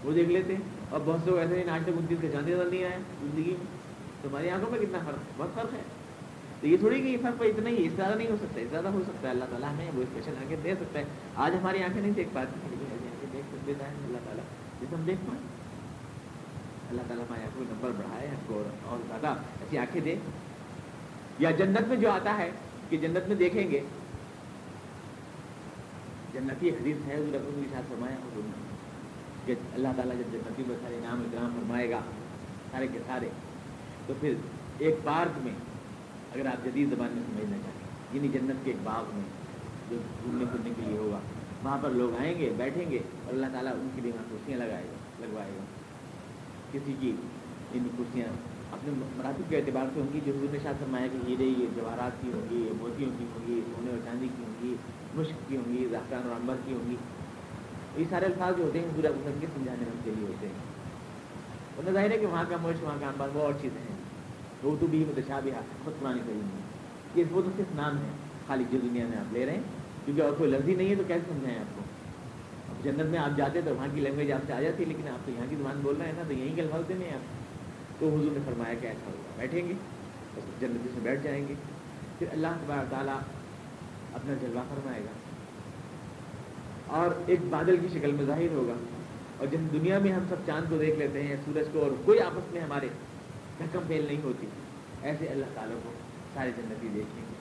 وہ دیکھ لیتے ہیں۔ اور بہت سے لوگ ایسے ہیں آج تک انتیس کے چاندی نظر نہیں آئے زندگی میں۔ تو ہماری آنکھوں میں کتنا فرق ہے؟ بہت فرق ہے۔ تو یہ تھوڑی کہ یہ فرق اتنا ہی، اس زیادہ نہیں ہو سکتا، اس زیادہ ہو سکتا ہے۔ اللہ تعالیٰ ہمیں وہ اسپیشل آنکھیں دے سکتا ہے۔ آج ہماری آنکھیں نہیں دیکھ پاتی لیکن ایسی اللہ تعالیٰ جسے ہم دیکھ پائیں اللہ تعالیٰ ہماری آنکھوں کو نمبر بڑھائے ہم کو اور زیادہ ایسی آنکھیں دے یا جنت میں جو آتا ہے کہ جنت میں دیکھیں گے جنتی حدیث ہے اس رقم کے ساتھ فرمایا حضور نے کہ اللہ تعالیٰ جب جنتی میں سارے نام اکرام فرمائے گا سارے کے سارے تو پھر ایک پارک میں اگر آپ جدید زبان میں سمجھنا چاہیں یعنی جنت کے ایک باغ میں جو گھومنے پھرنے کے لیے ہوگا وہاں پر لوگ آئیں گے، بیٹھیں گے اور اللہ تعالیٰ ان کے لیے وہاں کرسیاں لگائے گا، لگوائے گا۔ کسی کی ان کرسیاں اپنے مراتب کے اعتبار سے ہوں گی، جو حضور نے شاید فرمایا کہ ہیرے، یہ جواہرات کی ہوں گی موتیوں کی ہوں گی سونے اور چاندی کی ہوں گی مشق کی ہوں گی، زعفران اور امبر کی ہوں گی۔ یہ سارے الفاظ جو ہوتے ہیں، حضور ابو کے سمجھانے میں کے لیے ہوتے ہیں۔ انہیں ظاہر ہے کہ وہاں کا مشق وہاں کا امبر وہ اور چیزیں ہیں۔ وہ تو بھی متشا بھی خود پرانی کریں گی یہ وہ تو صرف نام ہے خالی جو دنیا میں آپ لے رہے ہیں۔ کیونکہ اور کوئی لفظ ہی نہیں ہے تو کیسے سمجھائیں آپ کو؟ اب جنت میں آپ جاتے تو وہاں کی لینگویج آپ سے آ جاتی ہے، لیکن آپ تو یہاں کی زبان بول رہے ہیں نا، تو یہیں کے الفاظ دینے آپ۔ تو حضور نے فرمایا کہ ایسا ہوگا، بیٹھیں گے جنت سے بیٹھ جائیں گے۔ پھر اللہ تبار تعالیٰ اپنا جلوہ فرمائے گا۔ اور ایک بادل کی شکل میں ظاہر ہوگا۔ اور جب دنیا میں ہم سب چاند کو دیکھ لیتے ہیں سورج کو، اور کوئی آپس میں ہمارے دھکم پھیل نہیں ہوتی، ایسے اللہ تعالیٰ کو سارے جنتی دیکھیں گے۔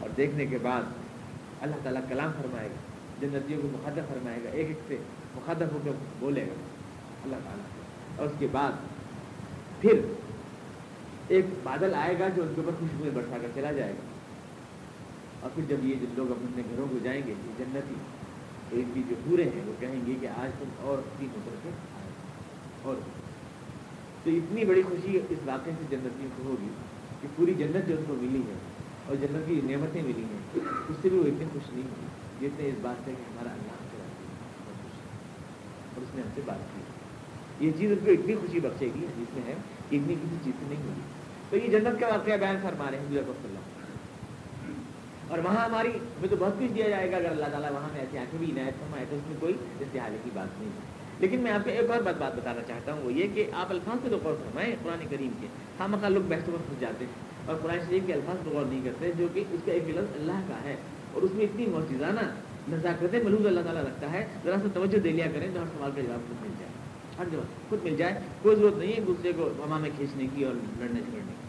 اور دیکھنے کے بعد اللہ تعالیٰ کلام فرمائے گا، جنتیوں کو مخدف فرمائے گا، ایک ایک سے مخدف ہو کر بولے گا۔ اللہ تعالیٰ۔ اور اس کے بعد پھر ایک بادل آئے گا جو ان کے اوپر خوشبو برسا کر چلا جائے گا۔ اور پھر جب یہ لوگ اپنے گھروں کو جائیں گے، یہ جنتی، تو ان کی جو پورے ہیں، وہ کہیں گے کہ آج تم اور تین اتر کے اور تو اتنی بڑی خوشی اس واقعے سے جنتیوں کو ہوگی کہ پوری جنت جو ان کو ملی ہے اور جنت کی نعمتیں ملی ہیں، اس سے بھی وہ اتنے خوش نہیں ہوئی جتنے اس بات سے کہ ہمارا اللہ ہم سے بہت خوش ہے۔ اور اس نے ہم سے بات کی۔ یہ چیز ان کو اتنی خوشی بخشے گی، جس میں ہے کہ اتنی کسی چیز سے نہیں ہوگی۔ تو یہ جنت کا واقعہ بیان فرما رہے ہیں حضرت اللہ اور وہاں ہماری، ہمیں تو بہت کچھ دیا جائے گا، اگر اللہ تعالیٰ وہاں میں ایسی آنکھیں بھی عنایت فرمائے تو اس میں کوئی استحالے کی بات نہیں ہے۔ لیکن میں آپ کو ایک اور بات بات بتانا چاہتا ہوں، وہ یہ کہ آپ الفاظ سے تو غور فرمائیں قرآن کریم کے۔ ہم مخا لوگ بحث میں پھنس جاتے ہیں۔ اور قرآن شریف کے الفاظ غور نہیں کرتے، جو کہ اس کا ایک لفظ اللہ کا ہے۔ اور اس میں اتنی موجودانہ نزاکت ملوز اللہ تعالیٰ رکھتا ہے، ذرا سا توجہ دے لیا کریں تو ہر سوال کا جواب خود مل جائے۔ ہر جواب خود مل جائے۔ کوئی ضرورت نہیں ہے ایک دوسرے کو ہما میں کھینچنے کی اور لڑنے جھگڑنے کی۔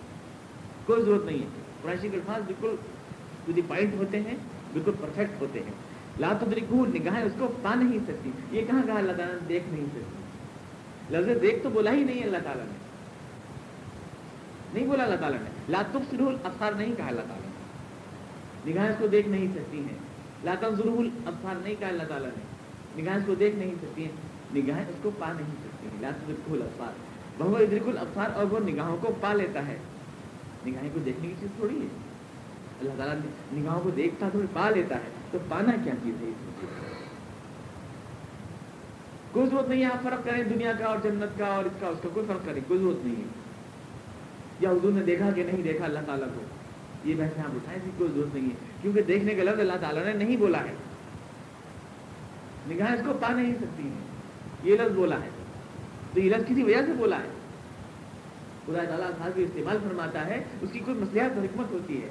کوئی ضرورت نہیں ہے۔ قرآن شریف کے الفاظ بالکل ٹو دی پوائنٹ ہوتے ہیں، بالکل پرفیکٹ ہوتے ہیں۔ لا تدرکو نگاہیں اس کو پا نہیں سکتی۔ یہ کہاں کہا اللہ تعالیٰ نے؟ دیکھ نہیں سکتی۔ لفظ دیکھ تو بولا ہی نہیں اللہ تعالیٰ نے۔ نہیں بولا اللہ تعالیٰ نے۔ لا تبصروا الابصار نہیں کہا اللہ تعالیٰ نے۔ نگاہیں اس کو دیکھ نہیں سکتی ہیں۔ لا تنظروا الابصار نہیں کہا اللہ تعالیٰ نے۔ نگاہیں اس کو دیکھ نہیں سکتی ہیں۔ نگاہیں اس کو پا نہیں سکتی ہیں۔ لا تدرکو الابصار۔ بہو ادرک الابصار اور وہ نگاہوں کو پا لیتا ہے۔ نگاہیں کو دیکھنے کی چیز تھوڑی ہے۔ اللہ تعالیٰ نگاہوں کو دیکھتا تو پا لیتا ہے۔ تو پانا کیا چیز ہے کوئی ضرورت نہیں ہے آپ فرق کریں دنیا کا اور جنت کا اور اس کا اس کا کوئی فرق کریں۔ کوئی ضرورت نہیں ہے۔ یا حضور نے دیکھا کہ نہیں دیکھا، اللہ تعالیٰ کو۔ یہ بحث آپ اٹھائیں اس کی کوئی ضرورت نہیں ہے۔ کیونکہ دیکھنے کا لفظ اللہ تعالیٰ نے نہیں بولا ہے۔ نگاہ اس کو پا نہیں سکتی ہیں۔ یہ لفظ بولا ہے۔ تو یہ لفظ کسی وجہ سے بولا ہے؟ خدا تعالیٰ خاص استعمال فرماتا ہے۔ اس کی کوئی مسلحت اور حکمت ہوتی ہے۔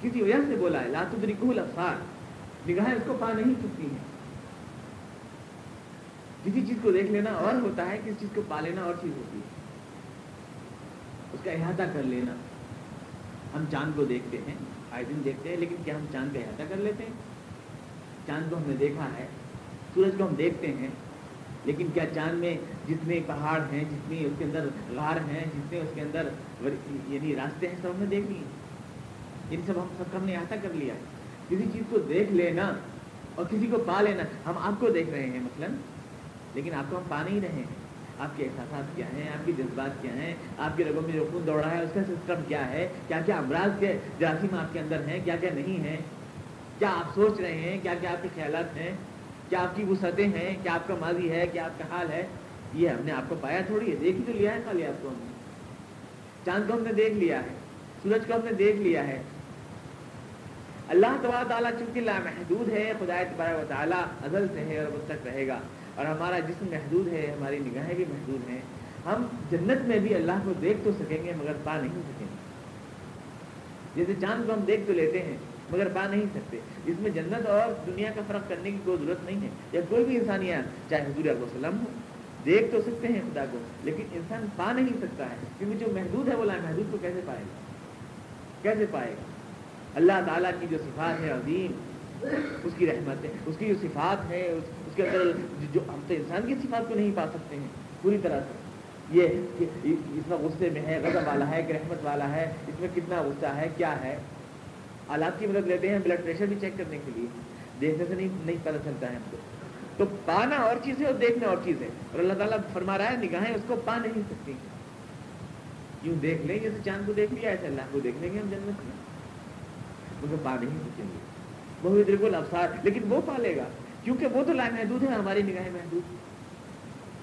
کسی وجہ سے بولا ہے۔ لاتو رکول افسار نگاہیں اس کو پا نہیں سکتی ہیں۔ کسی چیز کو دیکھ لینا اور ہوتا ہے، کسی چیز کو پا لینا اور چیز ہوتی ہے۔ اس کا احاطہ کر لینا۔ ہم چاند کو دیکھتے ہیں، آئے دن دیکھتے ہیں، لیکن کیا ہم چاند کا احاطہ کر لیتے ہیں؟ چاند کو ہم نے دیکھا ہے، سورج کو ہم دیکھتے ہیں، لیکن کیا چاند میں جتنے پہاڑ ہیں، جتنی اس کے اندر غار ہیں، جتنے اس کے اندر یعنی راستے ہیں، سب ہم نے دیکھ لیے۔ ان سب ہم سب ہم نے احاطہ کر لیا ہے۔ کسی چیز کو دیکھ لینا اور کسی کو پا لینا، ہم آپ کو دیکھ رہے ہیں مثلا، لیکن آپ کو ہم پا نہیں رہے ہیں۔ آپ کے احساسات کیا ہیں؟ آپ کے جذبات کیا ہیں؟ آپ کے رگوں میں جو خون دوڑا ہے، اس کا سسٹم کیا ہے؟ کیا کیا امراض کے جراثیم آپ کے اندر ہیں؟ کیا کیا نہیں ہیں؟ کیا آپ سوچ رہے ہیں؟ کیا کیا آپ کے خیالات ہیں؟ کیا آپ کی وسعتیں ہیں؟ کیا آپ کا ماضی ہے؟ کیا آپ کا حال ہے؟ یہ ہم نے آپ کو پایا تھوڑی ہے، دیکھ ہی تو لیا ہے خالی آپ کو ہم نے۔ چاند کو ہم نے دیکھ لیا ہے، سورج کو ہم نے دیکھ لیا ہے۔ اللہ تبار تعالیٰ چونکہ لا محدود ہے، خدا تبار و تعالیٰ ازل سے ہے اور تک رہے گا اور ہمارا جسم محدود ہے، ہماری نگاہیں بھی محدود ہیں۔ ہم جنت میں بھی اللہ کو دیکھ تو سکیں گے مگر پا نہیں سکیں۔ گے جیسے چاند کو ہم دیکھ تو لیتے ہیں مگر پا نہیں سکتے۔ اس میں جنت اور دنیا کا فرق کرنے کی کوئی ضرورت نہیں ہے۔ یا کوئی بھی انسانیات چاہے حضور علیہ وسلم ہو دیکھ تو سکتے ہیں خدا کو، لیکن انسان پا نہیں سکتا ہے۔ کیونکہ جو محدود ہے وہ لا محدود کو کیسے پائے گا؟ کیسے پائے گا؟ اللہ تعالیٰ کی جو صفات ہے عظیم، اس کی رحمت ہے، اس کی جو صفات ہے اس کے اندر جو ہم تو انسان کی صفات کو نہیں پا سکتے ہیں، پوری طرح سے۔ یہ اس میں غصے میں ہے، غضب والا ہے، کہ رحمت والا ہے، اس میں کتنا غصہ ہے، کیا ہے؟ آلات کی مدد لیتے ہیں بلڈ پریشر بھی چیک کرنے کے لیے۔ دیکھنے سے نہیں نہیں پتہ چلتا ہے ہم کو۔ تو پانا اور چیز ہے اور دیکھنا اور چیز ہے اور اللہ تعالیٰ فرما رہا ہے، نگاہیں اس کو پا نہیں سکتی۔ یوں دیکھ لیں جیسے چاند کو دیکھ لیا، ایسے اللہ کو دیکھ لیں گے ہم جنت میں۔ مگر پا نہیں سکیں گے وہ بھی بالکل افسار لیکن وہ پالے گا۔ کیونکہ وہ تو لائن محدود ہے ہماری نگاہیں محدود۔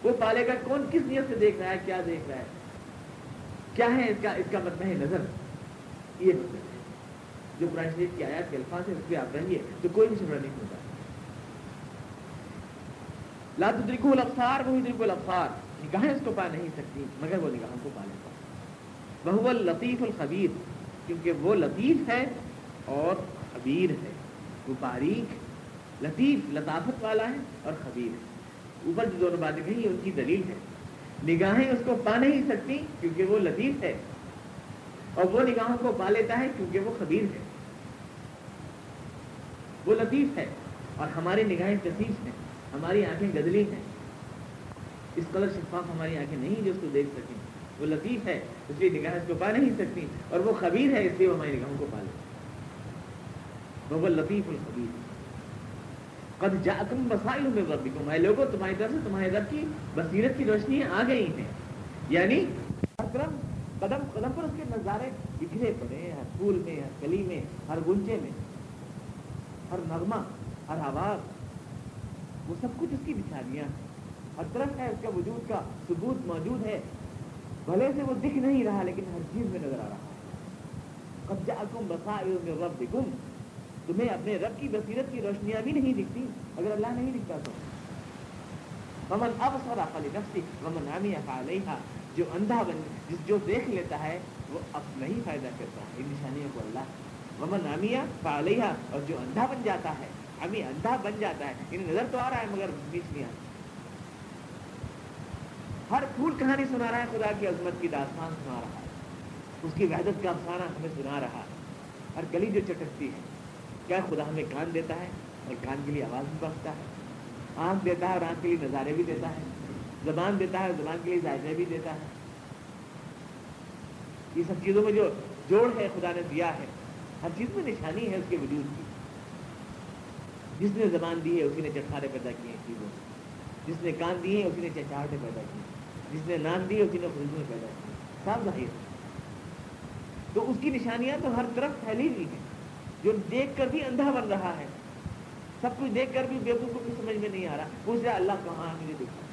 وہ پالے گا کون؟ کس نیت سے دیکھ رہا ہے؟ کیا دیکھ رہا ہے؟ کیا ہے اس کا اس کا مطلب ہے نظر؟ یہ مطلب ہے۔ جو قرآن شریف کی آیات کے الفاظ ہے اس پہ آپ رہیے، تو کوئی بھی جھگڑا نہیں ہوتا۔ لا تدرکو الافسار وہ ادرکو الافسار نگاہیں اس کو پا نہیں سکتی، مگر وہ نگاہوں کو پا لیتا وہ لطیف الخبیر، کیونکہ وہ لطیف ہے اور خبیر ہے۔ وہ باریک، لطیف، لطافت والا ہے اور خبیر ہے۔ اوپر جو دونوں باتیں کہیں ان کی دلیل ہے۔ نگاہیں اس کو پا نہیں سکتی کیونکہ وہ لطیف ہے۔ اور وہ نگاہوں کو پا لیتا ہے کیونکہ وہ خبیر ہے۔ وہ لطیف ہے اور ہماری نگاہیں کثیف ہیں۔ ہماری آنکھیں گدلی ہیں۔ اس قدر شفاف ہماری آنکھیں نہیں جو اس کو دیکھ سکیں۔ وہ لطیف ہے، اس لیے نگاہیں اس کو پا نہیں سکتی اور وہ خبیر ہے، اس لیے وہ ہماری نگاہوں کو پا لیتا وہ لطیف الخبیر قد جاکم بسائل میں ربکم۔ اے لوگوں تمہاری طرف سے تمہارے رب کی بصیرت کی روشنی آ گئی ہیں یعنی ہر قدم قدم قدم پر اس کے نظارے بکھرے پڑے ہیں، ہر پھول میں، ہر کلی میں، ہر گنچے میں۔ ہر نغمہ، ہر آواز، وہ سب کچھ اس کی نشانیاں ہیں۔ ہر طرف ہے، اس کا وجود کا ثبوت موجود ہے۔ بھلے سے وہ دکھ نہیں رہا، لیکن ہر چیز میں نظر آ رہا ہے۔ قبضہ کم بسائل میں رب تمہیں اپنے رب کی بصیرت کی روشنیاں بھی نہیں دکھتی، اگر اللہ نہیں دکھتا تو۔ ممن اب سر عقلی نفسی ممن عامی علیہ جو اندھا بن جس جو دیکھ لیتا ہے، وہ اب نہیں فائدہ کرتا، ان نشانیوں کو اللہ۔ ومن امیہ فعلیہ اور جو اندھا بن جاتا ہے امی اندھا بن جاتا ہے انہیں نظر تو آ رہا ہے مگر بیچ نہیں آتا ہر پھول کہانی سنا رہا ہے، خدا کی عظمت کی داستان سنا رہا ہے۔ اس کی وحدت کا افسانہ ہمیں سنا رہا ہے۔ ہر گلی جو چٹکتی ہے کیا خدا ہمیں کان دیتا ہے اور کان کے لیے آواز بھی بخشتا ہے؟ آنکھ دیتا ہے اور آنکھ کے لیے نظارے بھی دیتا ہے۔ زبان دیتا ہے اور زبان کے لیے ذائقے بھی دیتا ہے۔ یہ سب چیزوں میں جو جوڑ ہے خدا نے دیا ہے، ہر چیز میں نشانی ہے اس کے وجود کی۔ جس نے زبان دی ہے، اسی نے چٹخارے پیدا کیے ہیں چیزوں جس نے کان دیے ہیں اسی نے چچاہٹیں پیدا کی جس نے نان دی اسی نے خوشبو پیدا کی صاف ظاہر تو اس کی نشانیاں تو ہر طرف پھیلی ہوئی ہیں۔ جو دیکھ کر بھی اندھا بن رہا ہے، سب کچھ دیکھ کر بھی بےقوف کو سمجھ میں نہیں آ رہا۔ پوچھ رہا اللہ کہاں مجھے دکھا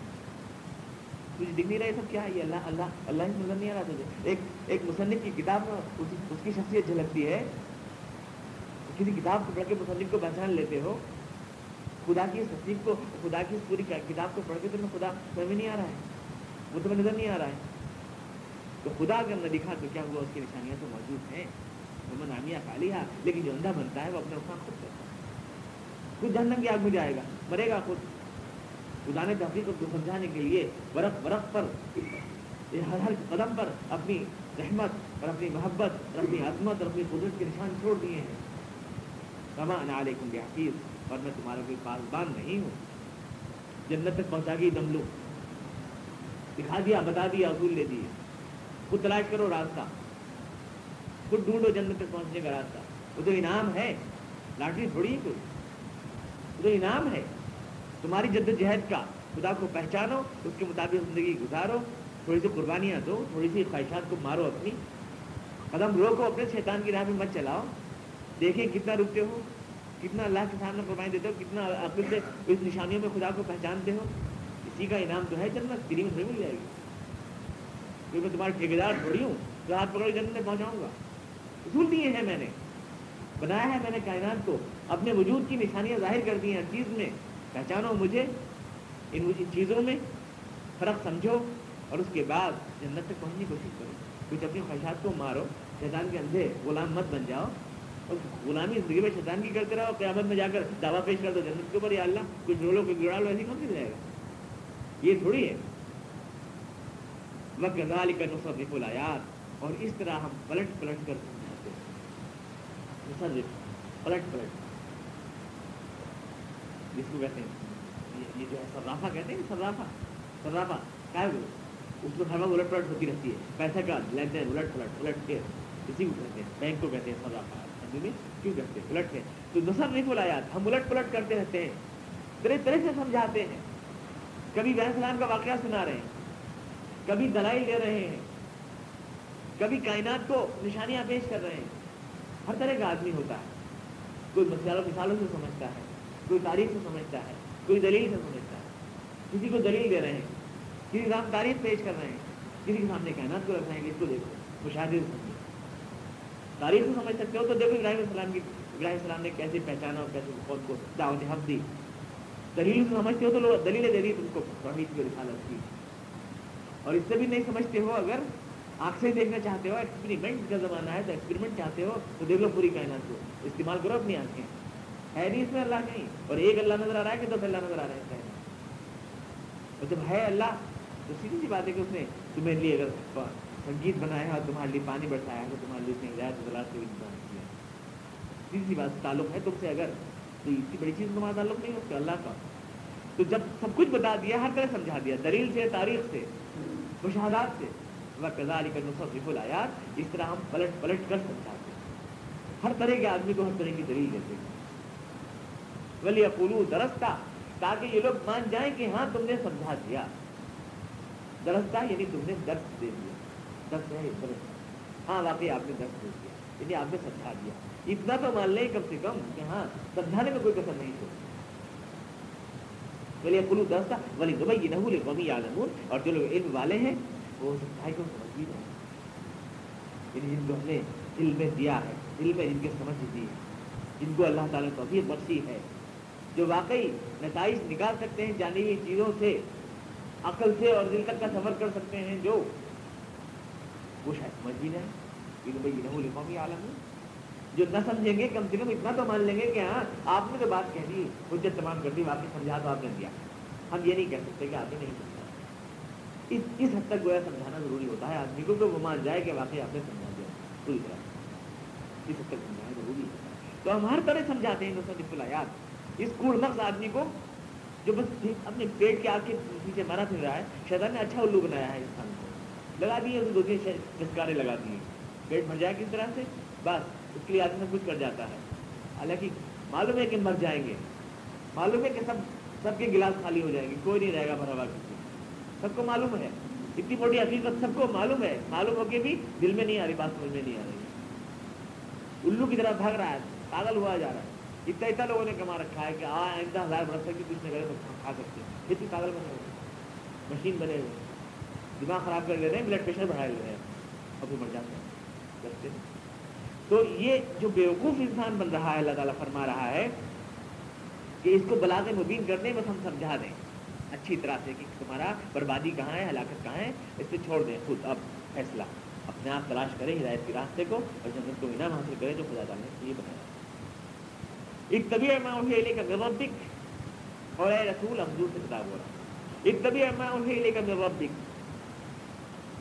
تجھے دکھ نہیں رہا یہ سب کیا ہے؟ یہ اللہ اللہ اللہ ہی نظر نہیں آ رہا تجھے۔ ایک ایک مصنف کی کتاب میں اس کی شخصیت جھلکتی ہے۔ کسی کتاب کو پڑھ کے مصنف کو پہچان لیتے ہو۔ خدا کی تصدیق کو، خدا کی پوری کتاب کو پڑھ کے تمہیں خدا سمجھ میں نہیں آ رہا ہے۔ وہ تمہیں نظر نہیں آ رہا ہے۔ تو خدا اگر نہ دکھا تو کیا ہوا؟ اس کی نشانیاں تو موجود ہیں۔ وہ نامیہ خالی ہاں، لیکن جو اندھا بنتا ہے، وہ اپنے نقصان خود کرتا ہے۔ خود جہنم کی آگ میں جائے گا، مرے گا خود۔ خدا نے تحقیق کو سمجھانے کے لیے برف برف پر ہر ہر قدم پر اپنی رحمت اور اپنی محبت اور اپنی عظمت اور اپنی قدرت کے نشان چھوڑ دیے ہیں۔ کما علیکم حفیظ اور میں تمہارا کوئی پاسبان نہیں ہوں۔ جنت تک پہنچا گئی دم لو۔ دکھا دیا، بتا دیا اصول لے دیے خود تلاش کرو راستہ۔ خود ڈھونڈو جنت تک پہنچنے کا راستہ۔ وہ تو انعام ہے۔ لاٹری تھوڑی کوئی۔ وہ تو انعام ہے۔ تمہاری جد و جہد کا خدا کو پہچانو، اس کے مطابق زندگی گزارو۔ تھوڑی سی قربانیاں دو، تھوڑی سی خواہشات کو مارو اپنی۔ قدم روکو، اپنے شیطان کی راہ میں مت چلاؤ۔ دیکھیں کتنا رکتے ہو، کتنا اللہ کے سامنے قربانی دیتے ہو، کتنا عقل سے اس نشانیوں میں خدا کو پہچانتے ہو۔ اسی کا انعام تو ہے جنت فری میں مل جائے گی۔ کیونکہ میں تمہارا ٹھیکیدار تھوڑی ہوں، تو ہاتھ پکڑ جنت میں پہنچاؤں گا۔ اصول دیے ہیں میں نے۔ بنایا ہے میں نے کائنات کو۔ اپنے وجود کی نشانیاں ظاہر کر دی ہیں ہر چیز میں۔ پہچانو مجھے۔ ان چیزوں میں فرق سمجھو اور اس کے بعد جنت تک پہنچنے کی کوشش کرو۔ کچھ اپنی خواہشات کو مارو۔ شیطان کے اندھے غلام مت بن جاؤ۔ اور غلامی زندگی میں شیطان کی کرتے رہو۔ قیامت میں جا کر دعویٰ پیش کر دو جنت کے اوپر، یا اللہ، کچھ رولو کچھ گڑا لو ایسی کون سی جائے گا۔ یہ تھوڑی ہے۔ وقت علی کا نصرف الایات اور اس طرح ہم پلٹ پلٹ کر مصرف پلٹ پلٹ جس کو کہتے ہیں. یہ جو ہے سرافہ کہتے ہیں سرافہ سرافہ کیا ہے اس میں ہر وقت الٹ پلٹ ہوتی رہتی ہے. پیسے کا لین دین الٹ پلٹ، الٹ کے اسی کو کہتے ہیں. بینک کو کہتے ہیں سرافہ میں کیوں کہتے ہیں؟ الٹ کے تو نصر نہیں بلایا ہم الٹ پلٹ کرتے رہتے ہیں. طرح طرح سے سمجھاتے ہیں. کبھی بین سلام کا واقعہ سنا رہے ہیں. کبھی دلائل دے رہے ہیں. کبھی کائنات کو نشانیاں پیش کر رہے ہیں. ہر طرح کا آدمی ہوتا ہے۔ کوئی مثالوں مثالوں سے سمجھتا ہے، کوئی تاریخ سے سمجھتا ہے، کوئی دلیل سے سمجھتا ہے۔ کسی کو دلیل دے رہے ہیں، کسی کے تاریخ پیش کر رہے ہیں، کسی کے سامنے کائنات کو رکھ رہے ہیں کہ اس کو دیکھو، مشاہدے سے سمجھو۔ تاریخ سے سمجھ سکتے ہو تو دیکھو ابراہیم السلام کی، ابراہیم السلام نے کیسے پہچانا اور کیسے خود کو دعوت حق دی۔ دلیل سے سمجھتے ہو تو لوگ دلیلیں دے دی تم کو توحید کی رسالت کی۔ اور اس سے بھی نہیں سمجھتے ہو اگر آنکھ سے دیکھنا چاہتے ہو ایکسپریمنٹ کا زمانہ ہے، تو ایکسپریمنٹ چاہتے ہو تو دیکھ لو پوری کائنات کو۔ استعمال کرو اپنی آنکھیں۔ ہے نہیں اس میں اللہ کہیں اور ایک اللہ نظر آ رہا ہے کہ دس اللہ نظر آ رہے ہیں۔ اور جب ہے اللہ، تو سیدھی سی بات ہے کہ اس نے تمہیں لیے اگر سنگیت بنایا ہے اور تمہارے لیے پانی برسایا ہے تو تمہارے لیے اس نے ہدایت ضلعات سے انتظام کیا۔ سیدھی سی بات، تعلق ہے تم سے اگر تو اس کی بڑی چیز تمہارا تعلق نہیں ہوتا اللہ کا۔ تو جب سب کچھ بتا دیا، ہر طرح سمجھا دیا، دلیل سے، تاریخ سے، مشاہدات سے۔ وہ علی کر نصف آیات اس طرح ہم پلٹ پلٹ کر سمجھاتے ہیں۔ ہر طرح کے آدمی کو ہر طرح کی دلیل دیتے ہیں۔ ولی اقولو درستہ؟ تاکہ یہ لوگ مان جائیں کہ ہاں تم نے سمجھا دیا۔ درستہ یعنی تم نے درد دے دیا۔ درد ہے درست ہاں واقعی آپ نے درد دے دیا۔ یعنی آپ نے سمجھا دیا۔ اتنا تو مان لیں کم سے کم کہ ہاں سمجھانے میں کوئی کسر نہیں چھوڑ ولی اقولو درستہ؟ ولی دبئی نہ قومی عالمون اور جو لوگ علم والے ہیں وہ سچائی کو سمجھ بھی رہے یعنی جن کو ہم نے علم میں دیا ہے علم میں جن کے سمجھ دی ہے جن کو اللہ تعالیٰ توفیق بخشی ہے جو واقعی نتائج نکال سکتے ہیں جانی ہوئی چیزوں سے عقل سے اور دل تک کا سفر کر سکتے ہیں جو وہ شاید سمجھ بھی نہیں بھائی قومی عالم جو نہ سمجھیں گے کم سے کم اتنا تو مان لیں گے کہ ہاں آپ نے تو بات کہہ دی حجت تمام کر دی واقعی سمجھا تو آپ نے دیا ہم یہ نہیں کہہ سکتے کہ آپ نے نہیں سمجھا اس حد تک گویا سمجھانا ضروری ہوتا ہے۔ آدمی کو کہ وہ مان جائے کہ واقعی آپ نے سمجھا دیا۔ پوری طرح۔ اس حد تک سمجھانا ضروری ہوتا ہے۔ تو ہم ہر طرح سمجھاتے ہیں دوستوں فلایات اس کوڑ مغز آدمی کو جو بس اپنے پیٹ کے آگ کے پیچھے مرا پھر رہا ہے۔ شیطان نے اچھا الو بنایا ہے انسان کو۔ لگا دیے دو تین چسکارے لگا دیے۔ پیٹ بھر جائے کس طرح سے؟ بس، اس کے لیے آدمی سب کچھ کر جاتا ہے۔ حالانکہ معلوم ہے کہ مر جائیں گے۔ معلوم ہے کہ سب سب کے گلاس خالی ہو جائیں گے۔ کوئی نہیں رہے گا بھرا ہوا۔ کسی سب کو معلوم ہے۔ اتنی بڑی حقیقت سب کو معلوم ہے۔ معلوم ہو کے بھی دل میں نہیں آ رہی، بات سمجھ میں نہیں آ رہی۔ الو کی طرح بھاگ رہا ہے، پاگل ہوا جا رہا ہے۔ اتنا اتنا لوگوں نے کما رکھا ہے کہ آ، آئندہ ہزار برس تک کچھ نہ کرے تو کھا سکتے ہیں۔ اتنی پاگل بنے ہوئے مشین بنے ہوئے دماغ خراب کر لے رہے ہیں بلڈ پریشر بڑھائے ہوئے ہیں۔ اور پھر مر جاتے ہیں۔ رستے تو یہ جو بیوقوف انسان بن رہا ہے، اللہ تعالیٰ فرما رہا ہے کہ اس کو بلاغ مبین کرنے بس ہم سمجھا دیں۔ اچھی طرح سے کہ تمہارا بربادی کہاں ہے، ہلاکت کہاں ہے، اس سے چھوڑ دیں خود۔ اب فیصلہ۔ اپنے آپ تلاش کرے ہدایت کے راستے کو اور جنت کو انعام حاصل کرے جو خدا تعالیٰ نے یہ بتایا۔ ایک طبی اما لے کا مربک اور اے رسول حضور سے کتاب ہو رہا ایک طبی اما لے کا مربک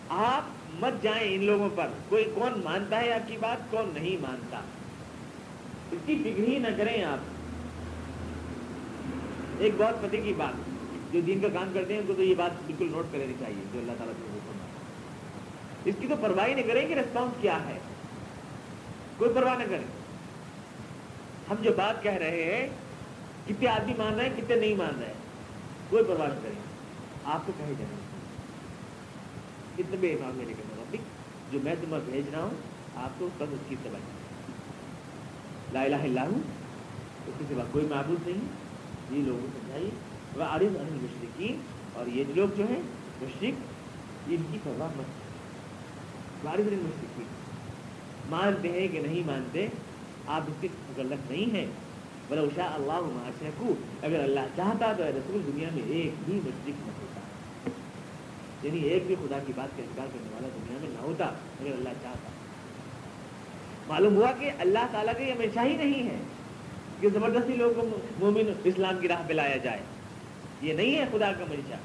آپ مت جائیں ان لوگوں پر۔ کوئی کون مانتا ہے آپ کی بات؟ کون نہیں مانتا؟ اس کی فکر ہی نہ کریں آپ۔ ایک بہت پتے کی بات۔ جو دین کا کام کرتے ہیں، ان کو تو یہ بات بالکل نوٹ کر لینی چاہیے، جو اللہ تعالیٰ کو اس کی تو پرواہ نہیں کریں کہ ریسپانس کیا ہے۔ کوئی پرواہ نہ کریں۔ ہم جو بات کہہ رہے ہیں، کتنے آدمی مان رہے ہیں، کتنے نہیں مان رہے ہیں، کوئی پرواہ نہ کریں۔ آپ کو کہے جائیں کتنے بے امام میرے کے مطابق جو میں تمہیں بھیج رہا ہوں، آپ کو بس اس کی اتباع لا الہ الا ہوں اس کے سوا کوئی معبود نہیں۔ یہ لوگوں کو سمجھائیے۔ وہ عارف ان مشرقین اور یہ لوگ جو ہیں مشرق ان کی پرواہ مت عارف ان مشرقین مانتے ہیں کہ نہیں مانتے، آپ اس کے غلط نہیں ہیں۔ بلا شاء اللہ معاشرکو اگر اللہ چاہتا تو رسول، دنیا میں ایک بھی مشرق نہ ہوتا۔ یعنی ایک بھی خدا کی بات کا انکار کرنے والا دنیا میں نہ ہوتا، اگر اللہ چاہتا۔ معلوم ہوا کہ اللہ تعالیٰ کا یہ ہمیشہ ہی نہیں ہے کہ زبردستی لوگوں کو مومن اسلام کی راہ پہ لایا جائے۔ یہ نہیں ہے خدا کا منشا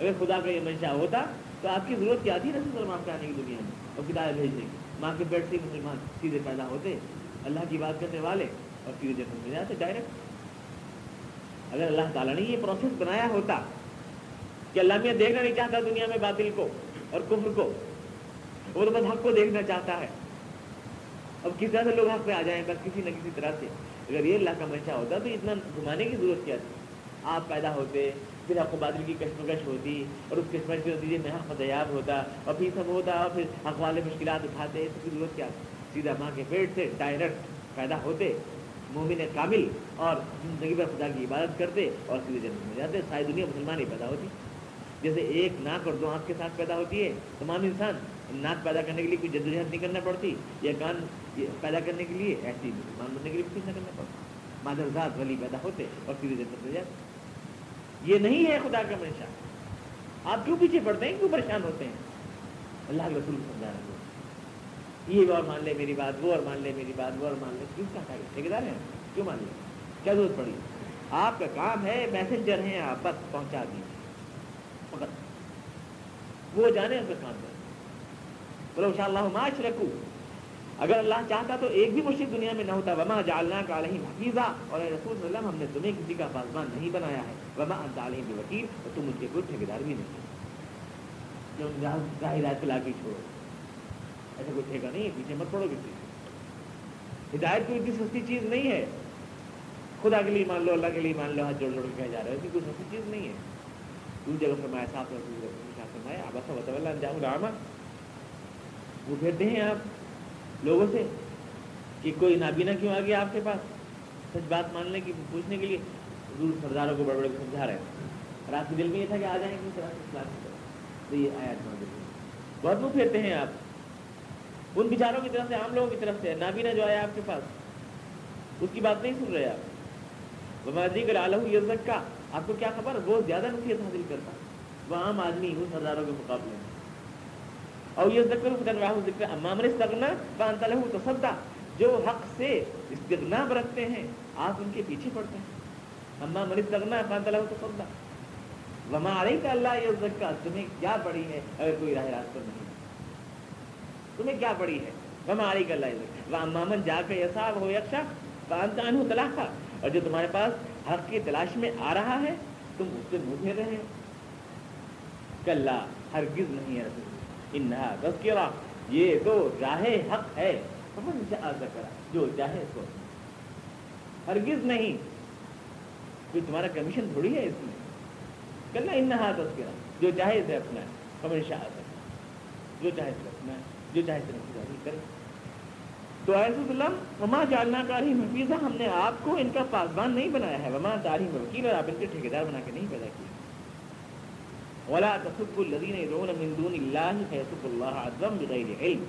اگر خدا کا یہ منشا ہوتا تو آپ کی ضرورت کیا تھی رسول سلمان کے آنے کی دنیا میں اور کتابیں بھیجنے کی؟ ماں کے پیٹ سے مسلمان سیدھے پیدا ہوتے، اللہ کی بات کرنے والے اور سیدھے جنت میں جاتے ڈائریکٹ اگر اللہ تعالیٰ نے یہ پروسیس بنایا ہوتا کہ اللہ میں دیکھنا نہیں چاہتا دنیا میں باطل کو اور کفر کو، وہ تو بس حق کو دیکھنا چاہتا ہے۔ اب کس طرح سے لوگ حق پہ آ جائیں بس کسی نہ کسی طرح سے؟ اگر یہ اللہ کا منشا ہوتا تو اتنا گھمانے کی ضرورت کیا تھی؟ آپ پیدا ہوتے، پھر حق و بادل کی کشمکش ہوتی اور اس کشمکش کے نتیجے میں حق دیاب ہوتا اور پھر سب ہوتا اور پھر حق والے مشکلات اٹھاتے اس کی ضرورت کیا؟ سیدھا ماں کے پیٹ سے ڈائریکٹ پیدا ہوتے، مومن کامل اور زندگی پر خدا کی عبادت کرتے اور سیدھے جنم میں جاتے، ساری دنیا مسلمان ہی پیدا ہوتی۔ جیسے ایک ناک اور دو آنکھ کے ساتھ پیدا ہوتی ہے، تمام انسان ناک پیدا کرنے کے لیے کوئی جدوجہد نہیں کرنا پڑتی، یا کان پیدا کرنے کے لیے ایسی مسلمان بننے کے لیے کچھ نہ کرنا پڑتا۔ مادر ذات ولی پیدا ہوتے اور سیدھے جنت میں جاتے۔ یہ نہیں ہے خدا کا منشا آپ کیوں پیچھے پڑتے ہیں، کیوں پریشان ہوتے ہیں؟ اللہ کے رسول سمجھا رہے ہیں۔ یہ اور مان لے میری بات، وہ اور مان لے میری بات، وہ اور مان لے۔ کیوں کیا ٹھیکیدار ہیں؟ کیوں مان لے؟ کیا ضرورت پڑی؟ آپ کا کام ہے میسنجر ہیں آپ، بس پہنچا دیجیے فقط وہ جانے ان کا کام کریں۔ بولو ان شاء اللہ معاش رکھو اگر اللہ چاہتا تو ایک بھی مشرق دنیا میں نہ ہوتا۔ وما جالنا کا علیہ حفیظہ اور اے رسول صلی اللہ ہم نے تمہیں کسی کا پاسبان نہیں بنایا ہے۔ وما انت علیہ بھی وکیل اور تم ان کے کوئی ٹھیکیدار بھی نہیں۔ جو ہدایت پہ لا کے چھوڑو۔ ایسا کوئی ٹھیکا نہیں ہے، پیچھے مت پڑو کسی ہدایت کوئی اتنی سستی چیز نہیں ہے۔ خدا کے لیے مان لو، اللہ کے لیے مان لو، ہاتھ جوڑ جوڑ کے کہہ جا رہے ہو کوئی سستی چیز نہیں ہے۔ دوسری جگہ فرمایا صاحب فرمایا، آبا صاحب اللہ انجام العامہ وہ پھرتے ہیں آپ۔ لوگوں سے کہ کوئی نابینا کیوں آ گیا آپ کے پاس؟ سچ بات ماننے کی پوچھنے کے لیے حضور سرداروں کو بڑے بڑے سمجھا رہے ہیں۔ رات کے دل میں یہ تھا کہ آ جائیں گے تو یہ آیا بہت منہ پھیرتے ہیں آپ۔ ان بیچاروں کی طرف سے، عام لوگوں کی طرف سے۔ نابینا جو آیا آپ کے پاس، اس کی بات نہیں سن رہے آپ۔ وہ کر عالم یہ کا آپ کو کیا خبر؟ وہ زیادہ نصیحت حاصل کرتا۔ وہ عام آدمی ان سرداروں کے مقابلے میں۔ اور یہ ذکر ذکر امام نے سگنا بانتا لہو جو حق سے استغنا برتتے ہیں، آپ ان کے پیچھے پڑتے ہیں۔ اما من استغنا خان طلب تو وما علیہ کا اللہ یہ تمہیں کیا پڑی ہے اگر کوئی راہ راست پر نہیں تمہیں کیا پڑی ہے؟ وما علیہ کا اللہ وہ امامن جا کے یساب ہو یکشا کانتان ہو تلاش اور جو تمہارے پاس حق کی تلاش میں آ رہا ہے، تم اس سے منہ پھیر رہے ہو۔ کل ہرگز نہیں ہے انہا تذکرہ یہ تو راہ حق ہے۔ سمجھ سے آ کرا جو چاہے اس کو۔ ہرگز نہیں۔ کوئی تمہارا کمیشن تھوڑی ہے اس میں۔ کل انہا تذکرہ جو چاہے اسے اپنا سمجھ سے آ جو چاہے اسے اپنا ہے جو چاہے اسے نفی کرے۔ تو ایسا سلم وما جالنا کاری حفیظہ، ہم نے آپ کو ان کا پاسبان نہیں بنایا ہے۔ وما تاری وکیل اور آپ ان کے ٹھیکیدار بنا کے نہیں پیدا کیا ولا تسب الذين يدعون من دون الله فيسب الله عدوا بغير علم.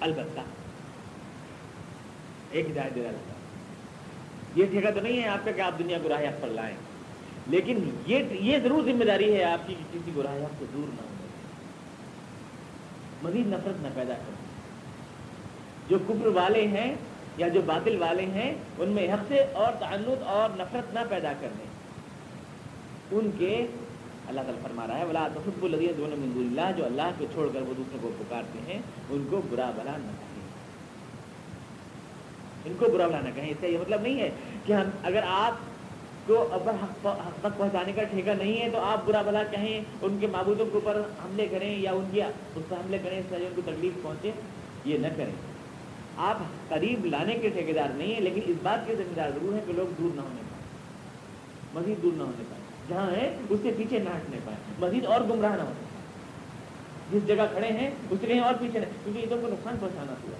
البتہ، ایک ہدایت دے رہا یہ ٹھیکہ تو نہیں ہے آپ کا کہ آپ دنیا کو راہ پر لائیں۔ لیکن یہ یہ ضرور ذمہ داری ہے آپ کی کہ کسی کو راہ سے دور نہ ہو۔ مزید نفرت نہ پیدا کریں۔ جو کبر والے ہیں یا جو باطل والے ہیں، ان میں حق سے اور تعلق اور نفرت نہ پیدا کرنے۔ ان کے اللہ تعالیٰ فرما رہا ہے، ولا تصب الدین دونوں من اللہ جو اللہ کو چھوڑ کر وہ دوسروں کو پکارتے ہیں، ان کو برا بلا نہ کہیں۔ ان کو برا بلا نہ کہیں، اس کا یہ مطلب نہیں ہے کہ ہم، اگر آپ کو اگر حق تک پہنچانے کا ٹھیکہ نہیں ہے، تو آپ برا بلا کہیں، ان کے معبودوں کے اوپر حملے کریں یا ان کی اس پر حملے کریں، اس ان کو تکلیف پہنچے، یہ نہ کریں۔ آپ قریب لانے کے ٹھیکے دار نہیں ہیں، لیکن اس بات کے ذمہ دار ضرور ہے کہ لوگ دور نہ ہونے پائیں۔ مزید دور نہ ہونے پائیں۔ جہاں ہے، اس سے پیچھے نہ ہٹنے پائے۔ مزید اور گمراہ نہ ہو جس جگہ کھڑے ہیں، اس سے کہیں اور پیچھے نہیں کیونکہ یہ تو کو نقصان پہنچانا ہوا۔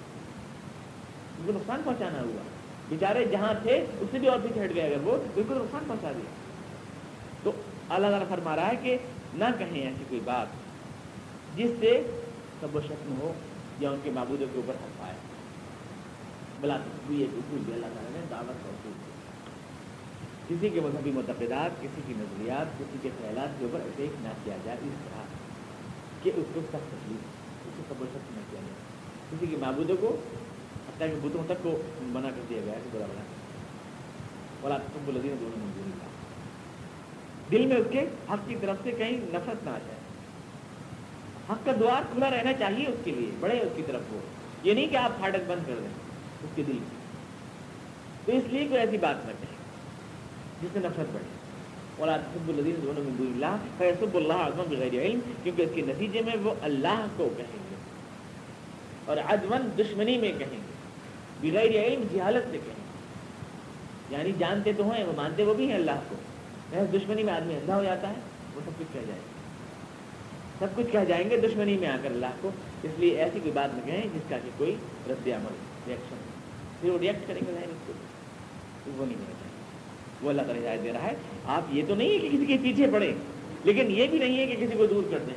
ان کو نقصان پہنچانا ہوا۔ بیچارے جہاں تھے، اس سے بھی اور پیچھے ہٹ گئے۔ اگر وہ ان کو نقصان پہنچا دیا۔ تو اللہ تعالیٰ فرما رہا ہے کہ نہ کہیں ایسی کوئی بات جس سے سب و شکم ہو یا ان کے معبودوں کے اوپر ہنس پائے بلا بھی اللہ تعالیٰ نے دعوت اور کسی کے مذہبی متقدات کسی کی نظریات، کسی کے خیالات کے اوپر اٹیک نہ کیا جائے، اس طرح کہ اس کو سخت تکلیف، اس کو قبر سخت نہ کیا جائے۔ کسی کے معبودوں کو حتیٰ کہ بتوں تک کو منع کر دیا گیا کہ برا بنا۔ بولا تم بول دیں دونوں منظوری کا دل میں اس کے حق کی طرف سے کہیں نفرت نہ آ جائے۔ حق کا دوار کھلا رہنا چاہیے اس کے لیے، بڑے اس کی طرف ہو یہ نہیں کہ آپ پھاٹک بند کر دیں اس کے دل میں تو اس لیے کوئی ایسی بات نہ کہیں جس سے نفرت بڑھے اور آصب الدین دونوں میں اللہ فیصب اللہ اعظم بغیر علم. کیونکہ اس کے نتیجے میں وہ اللہ کو کہیں گے اور ادمن دشمنی میں کہیں. گے بغیر علم جہالت سے کہیں. گے یعنی جانتے تو ہیں، وہ مانتے وہ بھی ہیں اللہ کو. محض دشمنی میں آدمی اندھا ہو جاتا ہے، وہ سب کچھ کہہ جائے گا. سب کچھ کہہ جائیں گے دشمنی میں آ کر اللہ کو. اس لیے ایسی کوئی بات نہ کہیں جس کا کہ کوئی رد عمل ریئیکشن پھر وہ ریئیکٹ کریں گے اس کو. وہ نہیں ہونا وہ اللہ تعالیٰ ہدایت دے رہا ہے۔ آپ یہ تو نہیں ہے کہ کسی کے پیچھے پڑے، لیکن یہ بھی نہیں ہے کہ کسی کو دور کر دیں۔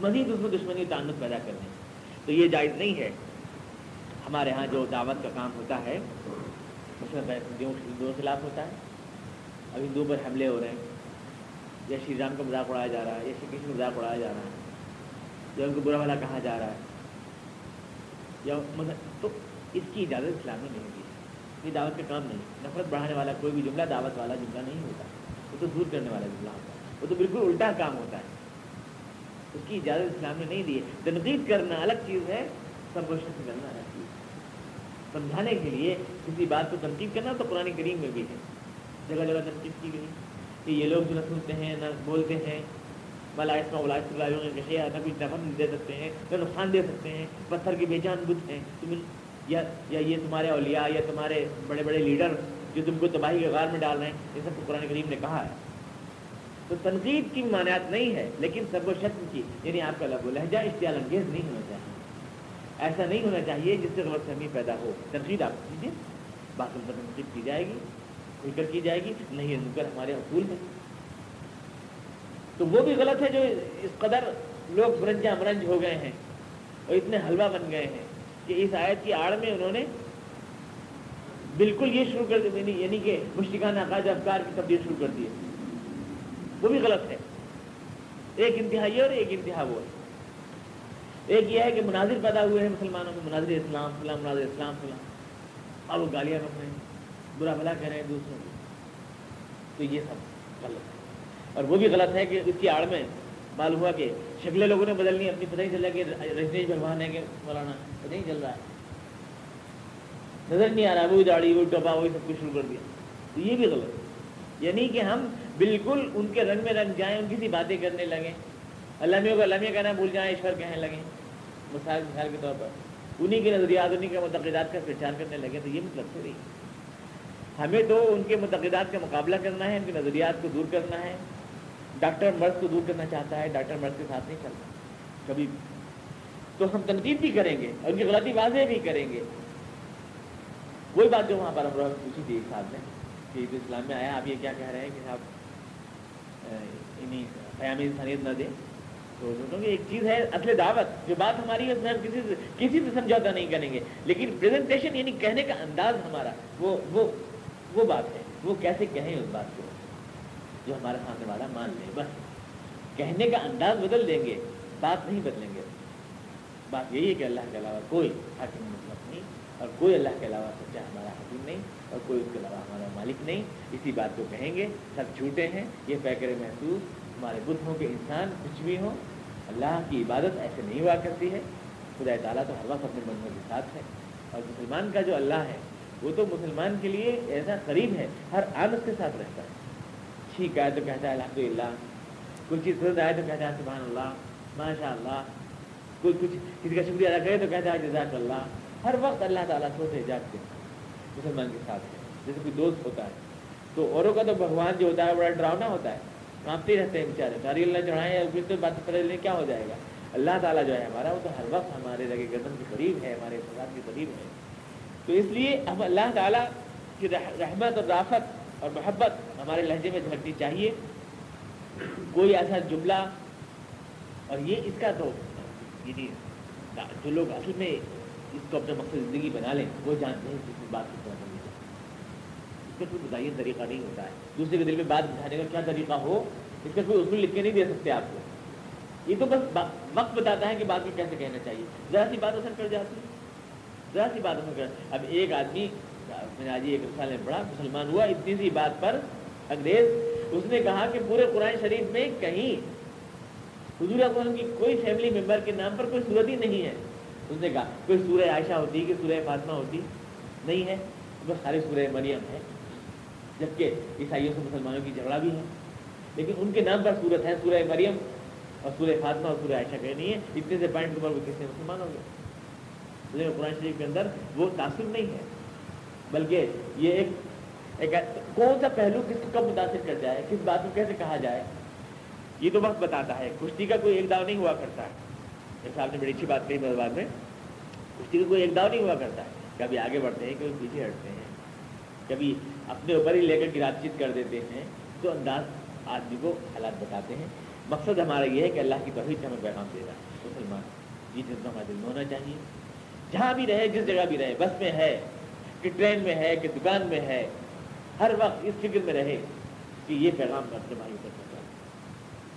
مزید اس میں دشمنی تعلق پیدا کر دیں۔ تو یہ جائز نہیں ہے۔ ہمارے ہاں جو دعوت کا کام ہوتا ہے، اس میں ہندوؤں خلاف ہوتا ہے۔ اب ہندوؤں پر حملے ہو رہے ہیں۔ یا شری رام کا مذاق اڑایا جا رہا ہے، یا شری کشن مذاق اڑایا جا رہا ہے، یا ان کو برا والا کہا جا رہا ہے۔ یا تو اس کی اجازت اسلامی نہیں ہوتی یہ دعوت کا کام نہیں، نفرت بڑھانے والا کوئی بھی جملہ دعوت والا جملہ نہیں ہوتا، وہ تو دور کرنے والا جملہ ہوتا ہے، وہ تو بالکل الٹا کام ہوتا ہے۔ اس کی اجازت اسلام نے نہیں دی ہے تنقید کرنا الگ چیز ہے سب سے کرنا الگ چیز سمجھانے کے لیے کسی بات کو تنقید کرنا تو قرآن کریم میں بھی ہے۔ جگہ جگہ تنقید کی گئی کہ یہ لوگ جو نہ سنتے ہیں، نہ بولتے ہیں بلا اس میں نہ کچھ نفر دے سکتے ہیں، نہ نقصان دے سکتے ہیں، پتھر کی بے جان بدھ ہیں۔ تم یا یا یہ تمہارے اولیاء، یا تمہارے بڑے بڑے لیڈر جو تم کو تباہی کے غار میں ڈال رہے ہیں، یہ سب کو قرآن کریم نے کہا ہے۔ تو تنقید کی مانیات نہیں ہے، لیکن سب و شکم کی یعنی آپ کا لب و لہجہ اشتعال انگیز نہیں ہونا چاہیے۔ ایسا نہیں ہونا چاہیے جس سے غلط فہمی پیدا ہو۔ تنقید آپ کیجیے بات پر تنقید کی جائے گی، فکر کی جائے گی، نہیں نکر ہمارے حقول میں تو وہ بھی غلط ہے جو اس قدر لوگ برنجا مرنج ہو گئے ہیں اور اتنے حلوہ بن گئے ہیں۔ کہ اس آیت کی آڑ میں انہوں نے بالکل یہ شروع کر دیا یعنی-, یعنی-, کہ مشتقان عقائد افکار کی تبدیل شروع کر دی وہ بھی غلط ہے۔ ایک انتہا یہ اور ایک انتہا وہ ہے۔ ایک یہ ہے کہ مناظر پیدا ہوئے ہیں مسلمانوں میں مناظر اسلام فلاں مناظر اسلام فلاں۔ اور وہ گالیاں رکھ رہے ہیں برا بھلا کہہ رہے ہیں دوسروں کو۔ تو یہ سب غلط ہے۔ اور وہ بھی غلط ہے کہ اس کی آڑ میں معلوم ہوا کہ شکلیں لوگوں نے بدلنی اپنی پتہ ہی چل رہا کہ رجنیش بھگوان ہے کہ مولانا۔ پتہ ہی چل رہا ہے۔ نظر نہیں آ رہا وہی داڑھی وہی ٹپا وہی سب کچھ شروع کر دیا۔ تو یہ بھی غلط ہے۔ یعنی کہ ہم بالکل ان کے رنگ میں رنگ جائیں، ان کی سی باتیں کرنے لگیں۔ علامیوں کو علامیہ کہنا بھول جائیں، ایشور کہنے لگیں۔ مثال مثال کے طور پر انہیں کے نظریات انہیں کے متقدات کا پہچان کرنے لگے تو یہ مطلب سے نہیں ہمیں تو ان کے متقدات کا مقابلہ کرنا ہے، ان کے نظریات کو دور کرنا ہے۔ ڈاکٹر مرض کو دور کرنا چاہتا ہے، ڈاکٹر مرض کے ساتھ نہیں چلتا کبھی تو ہم تنقید بھی کریں گے اور ان کی غلطی واضح بھی کریں گے۔ وہی بات جو وہاں پر ہم لوگ پوچھی تھی ایک ساتھ میں کہ اسلام میں آیا، آپ یہ کیا کہہ رہے ہیں کہ آپ انہیں یعنی قیامی انسانیت نہ دیں تو کہ ایک چیز ہے اصل دعوت، جو بات ہماری ہے اس میں ہم کسی سے کسی سے سمجھوتا نہیں کریں گے۔ لیکن پریزنٹیشن یعنی کہنے کا انداز ہمارا، وہ وہ وہ بات ہے۔ وہ کیسے کہیں اس بات کو؟ جو ہمارا سامنے والا مان لے، بس۔ کہنے کا انداز بدل دیں گے، بات نہیں بدلیں گے۔ بات یہی ہے کہ اللہ کے علاوہ کوئی حاکم مطلب نہیں اور کوئی اللہ کے علاوہ سچا ہمارا حکیم نہیں اور کوئی اس کے علاوہ ہمارا مالک نہیں اسی بات کو کہیں گے سب جھوٹے ہیں یہ فیکر محسوس ہمارے بدھ ہوں کہ انسان کچھ بھی ہوں اللہ کی عبادت ایسے نہیں ہوا کرتی ہے خدا تعالیٰ تو ہر وقت اپنے بندوں کے ساتھ ہے اور مسلمان کا جو اللہ ہے وہ تو مسلمان کے لیے ایسا قریب ہے ہر آن اس کے ساتھ رہتا ہے ٹھیک ہے تو کہتا ہے الحمد للہ کوئی چیز پسند آئے تو کہتا ہے سبحان اللہ ماشاء اللہ کوئی کچھ کسی کا شکریہ ادا کرے تو کہتا ہے جزاک اللہ۔ ہر وقت اللہ تعالیٰ سوتے جاگتے مسلمان کے ساتھ ہے۔ جیسے کوئی دوست ہوتا ہے، تو اوروں کا تو بھگوان جو ہوتا ہے، بڑا ڈراؤنا ہوتا ہے۔ کانپتے رہتے ہیں بیچارے ساری اللہ چڑھائیں پھر تو بات پتہ لیں کیا ہو جائے گا۔ اللہ تعالیٰ جو ہے ہمارا، وہ تو ہر وقت ہمارے لگے گردن کے قریب ہے، ہمارے فساد کے قریب ہے۔ تو اس لیے اب اللہ تعالیٰ کی رحمت اور رافت اور محبت ہمارے لہجے میں جھلکنی چاہیے۔ کوئی ایسا جملہ، اور یہ اس کا تو یعنی جو لوگ اصل میں اس کو اپنا مقصد زندگی بنا لیں، وہ جانتے ہیں کسی بات کی طرح کرنی چاہیے اس کا کوئی بتائیے طریقہ نہیں ہوتا ہے۔ دوسرے کے دل میں بات بٹھانے کا کیا طریقہ ہو؟ اس کا کوئی اصول لکھ کے نہیں دے سکتے آپ کو۔ یہ تو بس وقت بتاتا ہے کہ بات کو کیسے کہنا چاہیے۔ ذرا سی بات اثر کر جاتی ہے۔ ذرا سی بات اثر کر اب ایک آدمی میں آج ایک رسال میں پڑھا، مسلمان ہوا اتنی سی بات پر انگریز، اس نے کہا کہ پورے قرآن شریف میں کہیں حضور اکرم کی کوئی فیملی ممبر کے نام پر کوئی صورت ہی نہیں ہے۔ اس نے کہا، کوئی سورہ عائشہ ہوتی کہ سورہ فاطمہ ہوتی؟ نہیں ہے۔ بس سارے سورہ مریم ہے جبکہ عیسائیوں سے مسلمانوں کی جھگڑا بھی ہے۔ لیکن ان کے نام پر صورت ہے سورہ مریم اور سورہ فاطمہ اور سورہ عائشہ کہنی ہے؟ اتنے سے پوائنٹ کے اوپر وہ کسی مسلمان ہو گئے قرآن شریف کے اندر وہ تاثر نہیں ہے، بلکہ یہ ایک ایک کون سا پہلو کس کو کب متاثر کر جائے کس بات کو کیسے کہا جائے؟ یہ تو وقت بتاتا ہے۔ کشتی کا کوئی ایک داؤ نہیں ہوا کرتا۔ ہے جیسے نے بڑی اچھی بات کہی میرے بعد میں، کشتی کا کوئی ایک داؤ نہیں ہوا کرتا۔ ہے کبھی آگے بڑھتے ہیں، کبھی پیچھے ہٹتے ہیں، کبھی اپنے اوپر ہی لے کر گرات چیت کر دیتے ہیں، تو انداز آدمی کو حالات بتاتے ہیں۔ مقصد ہمارا یہ ہے کہ اللہ کی توحید سے ہمیں پیغام دے رہا ہے۔ مسلمان یہ جذبہ ہمارے دل میں ہونا چاہیے۔ جہاں بھی رہے، جس جگہ بھی رہے، بس میں ہے، کہ ٹرین میں ہے، کہ دکان میں ہے، ہر وقت اس فکر میں رہے کہ یہ پیغام میں اپنے بھائی کر سکتا ہے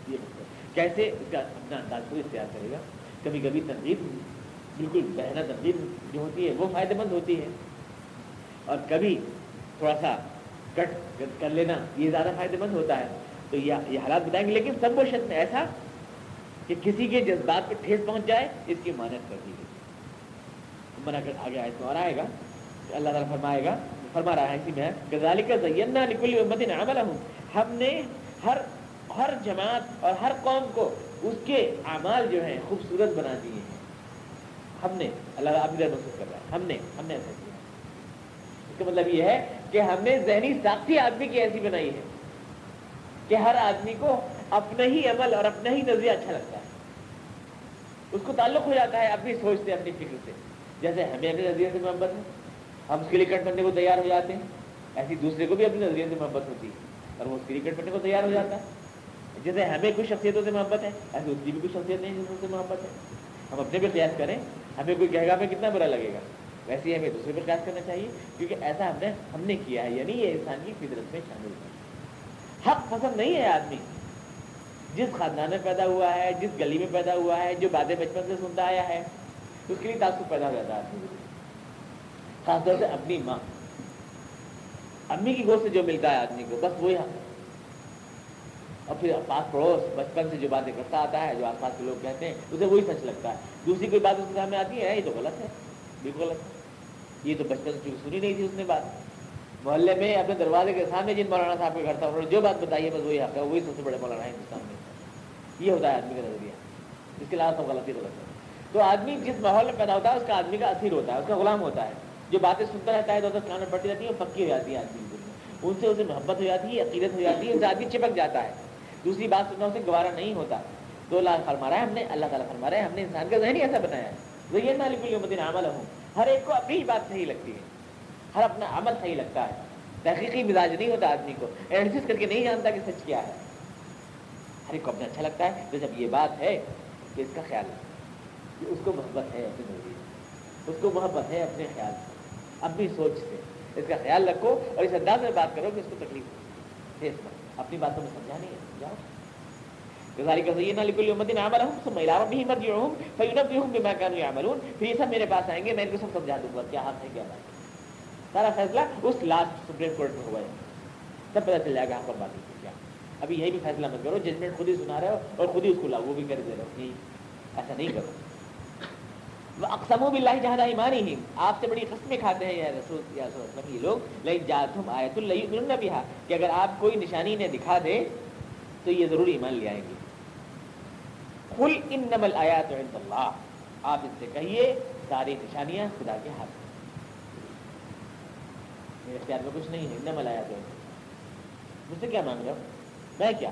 یہ مطلب کیسے اس کا اپنا انداز کو اختیار کرے گا؟ کبھی کبھی تنقید، بالکل بہنا تنقید جو ہوتی ہے، وہ فائدہ مند ہوتی ہے۔ اور کبھی تھوڑا سا کٹ کر لینا، یہ زیادہ فائدہ مند ہوتا ہے۔ تو یہ حالات بتائیں گے، لیکن سب وہ شخص میں ایسا کہ کسی کے جذبات پہ ٹھیس پہنچ جائے، اس کی مانت کر دی گئی۔ منع کر آگے آئے تو اور آئے گا، اللہ تعالیٰ فرمائے گا، فرما رہا ہے اسی میں غزالی کا زینہ نکل امت عمل ہوں ہم نے ہر جماعت اور ہر قوم کو اس کے اعمال جو ہیں خوبصورت بنا دیے ہیں۔ ہم نے اللہ آپ محسوس کر رہا ہے۔ ہم نے ہم نے ایسا کیا۔ اس کا مطلب یہ ہے کہ ہم نے ذہنی ساختی آدمی کی ایسی بنائی ہے کہ ہر آدمی کو اپنا ہی عمل اور اپنا ہی نظریہ اچھا لگتا ہے۔ اس کو تعلق ہو جاتا ہے اپنی سوچ سے، اپنی فکر سے۔ جیسے ہمیں اپنے نظریے سے محبت ہے، ہم اس کے لیے کٹ کرنے کو تیار ہو جاتے ہیں۔ ایسی دوسرے کو بھی اپنے نظریے سے محبت ہوتی ہے، اور وہ اس کے لیے کٹ کرنے کو تیار ہو جاتا ہے۔ جیسے ہمیں کچھ شخصیتوں سے محبت ہے؟ ایسے اس کی بھی کچھ شخصیت نہیں جس سے محبت ہے؟ ہم اپنے پہ قیاس کریں، ہمیں کوئی کہے گا ہمیں کتنا برا لگے گا؟ ویسے ہی ہمیں دوسرے پر قیاس کرنا چاہیے، کیونکہ ایسا ہم نے ہم نے کیا ہے یعنی یہ انسان کی فطرت میں شامل ہے۔ حق پسند نہیں ہے آدمی۔ جس خاندان میں پیدا ہوا ہے، جس گلی میں پیدا ہوا ہے، جو باتیں بچپن سے سنتا آیا ہے، اس کے لیے تعصب پیدا ہو جاتا ہے۔ خاص طور سے اپنی ماں۔ امی کی گوشت سے جو ملتا ہے آدمی کو، بس وہی حق اور پھر پاس پڑوس، بچپن سے جو باتیں کرتا آتا ہے، جو آس پاس کے لوگ کہتے ہیں، اسے وہی سچ لگتا ہے۔ دوسری کوئی بات اس کے سامنے آتی ہے، یہ تو غلط ہے، بالکل غلط ہے۔ یہ تو بچپن سے سنی نہیں تھی اس نے بات۔ محلے میں اپنے دروازے کے سامنے جن مولانا صاحب کے گھر تھا، انہوں نے جو بات بتائی ہے، بس وہی حق ہے۔ وہی سب سے بڑے مولانا ہے ہندوستان میں۔ یہ ہوتا ہے آدمی کا نظریہ۔ اس کے علاوہ سب غلطی غلط ہے تو آدمی جس ماحول میں پیدا ہوتا ہے، اس کا آدمی کا اثر ہوتا ہے، اس کا غلام ہوتا ہے۔ جو باتیں سنتا رہتا ہے، تو کان میں پڑتی رہتی ہے اور پکی ہو جاتی ہے آدمی ان سے اسے محبت ہو جاتی ہے، عقیدت ہو جاتی ہے، ان سے آدمی چپک جاتا ہے۔ دوسری بات سننا، اسے گوارا نہیں ہوتا۔ تو اللہ فرما رہا ہے، ہم نے اللہ تعالیٰ فرما رہا ہے، ہم نے انسان کا ذہن ہی ایسا بنایا ہے۔ یہ مالک الدین عمل ہوں ہر ایک کو اپنی ہی بات صحیح لگتی ہے، ہر اپنا عمل صحیح لگتا ہے۔ تحقیقی مزاج نہیں ہوتا آدمی کو ایڈجسٹ کر کے نہیں جانتا کہ سچ کیا ہے۔ ہر ایک کو اپنا اچھا لگتا ہے، تو جب یہ بات ہے کہ اس کا خیال، کہ اس کو محبت ہے اپنی زندگی اس کو محبت ہے اپنے خیال سے، اپنی سوچ سے، اس کا خیال رکھو اور اس انداز میں بات کرو کہ اس کو تکلیف ہے اپنی باتوں میں سمجھا نہیں ہے۔ جاؤ۔ پھر یہ سب میرے پاس آئیں گے، میں ان کو سب سمجھا دوں گا کیا ہاتھ ہے کیا بات سارا فیصلہ اس لاسٹ سپریم کورٹ میں ہوا ہے۔ تب پتہ چل جائے گا آپ پر بات کیا۔ ابھی یہی بھی فیصلہ مت کرو ججمنٹ خود ہی سنا رہے ہو اور خود ہی اس کو لاؤ وہ بھی کر دے رہے ہو۔ ایسا نہیں کرو۔ اقسم بلّہ جہاں ایمانی ہی آپ سے بڑی قسمیں کھاتے ہیں، یا رسول یا رسول یہ لوگ۔ لئی جاتم آیت اللہ بھی کہ اگر آپ کوئی نشانی انہیں دکھا دے، تو یہ ضرور ایمان لے آئیں گے۔ کل ان نمل آیات اللہ آپ اس سے کہیے، ساری نشانیاں خدا کے ہاتھ میرے اختیار میں کچھ نہیں ہے۔ نمل آیات مجھ سے کیا مانگ رہا ہوں میں کیا؟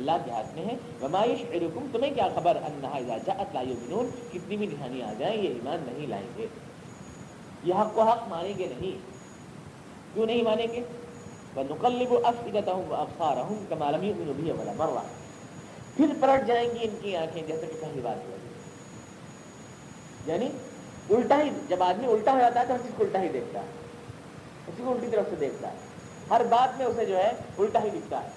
اللہ کے ہاتھ میں ہے۔ رمائش ارکم تمہیں کیا خبر؟ انہا اذا جاءت لا یؤمنون کتنی بھی نشانی آ جائیں، یہ ایمان نہیں لائیں گے۔ یہ حق کو حق مانیں گے نہیں۔ کیوں نہیں مانیں گے؟ وَنُقَلِّبُ أَفْئِدَتَهُمْ وَأَبْصَارَهُمْ كَمَا لَمْ يُؤْمِنُوا بِهِ وَلَا مَرَّةً۔ پھر پلٹ جائیں گی ان کی آنکھیں، جیسے کہ پہلی بات ہوئی۔ یعنی الٹا ہی، جب آدمی الٹا ہو جاتا ہے تو ہر چیز کو الٹا ہی دیکھتا ہے۔ اسی کو الٹی طرف سے دیکھتا ہے۔ ہر بات میں اسے جو ہے، الٹا ہی دکھتا ہے۔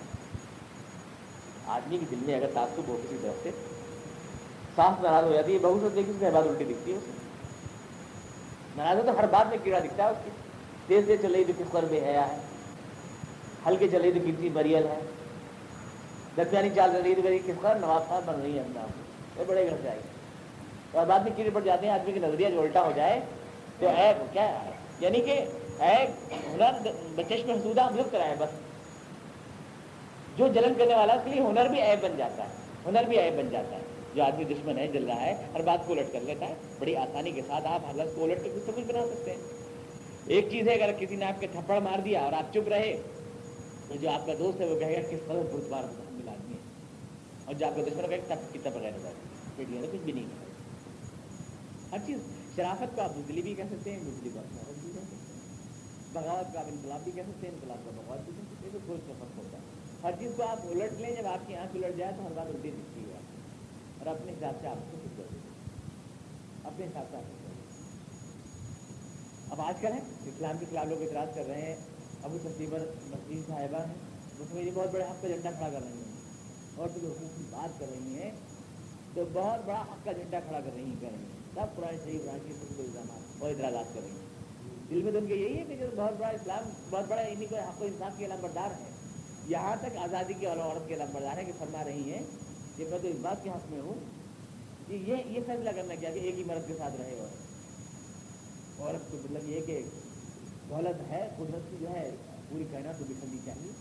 آدمی کے دل میں اگر تعصب ہو کسی طرف سے صاف ناراض ہو جاتی ہے بہت سے دیکھی اس میں بات الٹی دکھتی ہے۔ اسے ناراض ہو تو ہر بات میں کیڑا دکھتا ہے اس کی۔ تیز تیز چل رہی تو کس بے حیا ہے۔ ہلکے چل رہی تو کسی مریل ہے۔ درمیانی چال رہی، تو میری کس نواز صاحب بن رہی ہے انداز یہ بڑے گھر سے آئی۔ اور بعد میں کیڑے پڑ جاتے ہیں، آدمی کا نظریہ جو الٹا ہو جائے، تو اے کیا ہے؟ یعنی کہ اے ہنر، بچش میں حسودہ ہم لوگ کرائے بس۔ جو جلن کرنے والا اس کے لیے ہنر بھی عیب بن جاتا ہے، ہنر بھی عیب بن جاتا ہے۔ جو آدمی دشمن ہے، جل رہا ہے، ہر بات کو الٹ کر لیتا ہے۔ بڑی آسانی کے ساتھ آپ ہر کو الٹ کے کچھ کچھ بنا سکتے ہیں۔ ایک چیز ہے، اگر کسی نے آپ کے تھپڑ مار دیا اور آپ چپ رہے، تو جو آپ کا دوست ہے، وہ کہے گا، کس قدر برتبار مل آدمی ہے؟ اور جو آپ کا دشمن کہے گا کتنا بغیر کچھ بھی نہیں ہر چیز، شرافت کو آپ بزدلی بھی کہہ سکتے ہیں بزدلی کو آپ بھی کہہ سکتے ہیں۔ بغاوت کا آپ انقلاب بھی کہہ سکتے ہیں، انقلاب کا بغاوت بھی کہہ سکتے ہیں، تو سوچ کا فرق ہوتا ہے۔ ہر چیز کو آپ الٹ لیں، جب آپ کی آنکھ الٹ جائے تو ہر بات الٹی دکھتی ہے۔ اور اپنے حساب سے آپ کو ٹھیک کر اپنے حساب سے آپ کو اب آج کل ہے اسلام کے خلاف لوگ اعتراض کر رہے ہیں۔ ابو تصیبر مسجد صاحبہ ہیں۔ اس میں یہ بہت بڑے حق کا جھنڈا کھڑا کر رہی ہیں۔ اور جو حقوق کی بات کر رہی ہیں، تو بہت بڑا حق کا جھنڈا کھڑا کر رہی ہیں کر رہی ہیں۔ سب قرآن شریف، قرآن کی سب الزامات اور اعتراضات کر رہی ہیں۔ دل میں تو ان کے یہی ہے کہ جو بہت بڑا اسلام، بہت بڑا یعنی انہیں کو حق و انصاف کے علم بردار ہے۔ یہاں تک آزادی کی عورت کے لمبردار ہے کہ فرما رہی ہیں کہ میں تو اس بات کے حق میں ہوں کہ یہ یہ فیصلہ کرنا کیا کہ ایک ہی مرد کے ساتھ رہے اور عورت کو مطلب یہ کہ دولت ہے، قدرت کی جو ہے، پوری کہنا تو بکھرنی چاہیے۔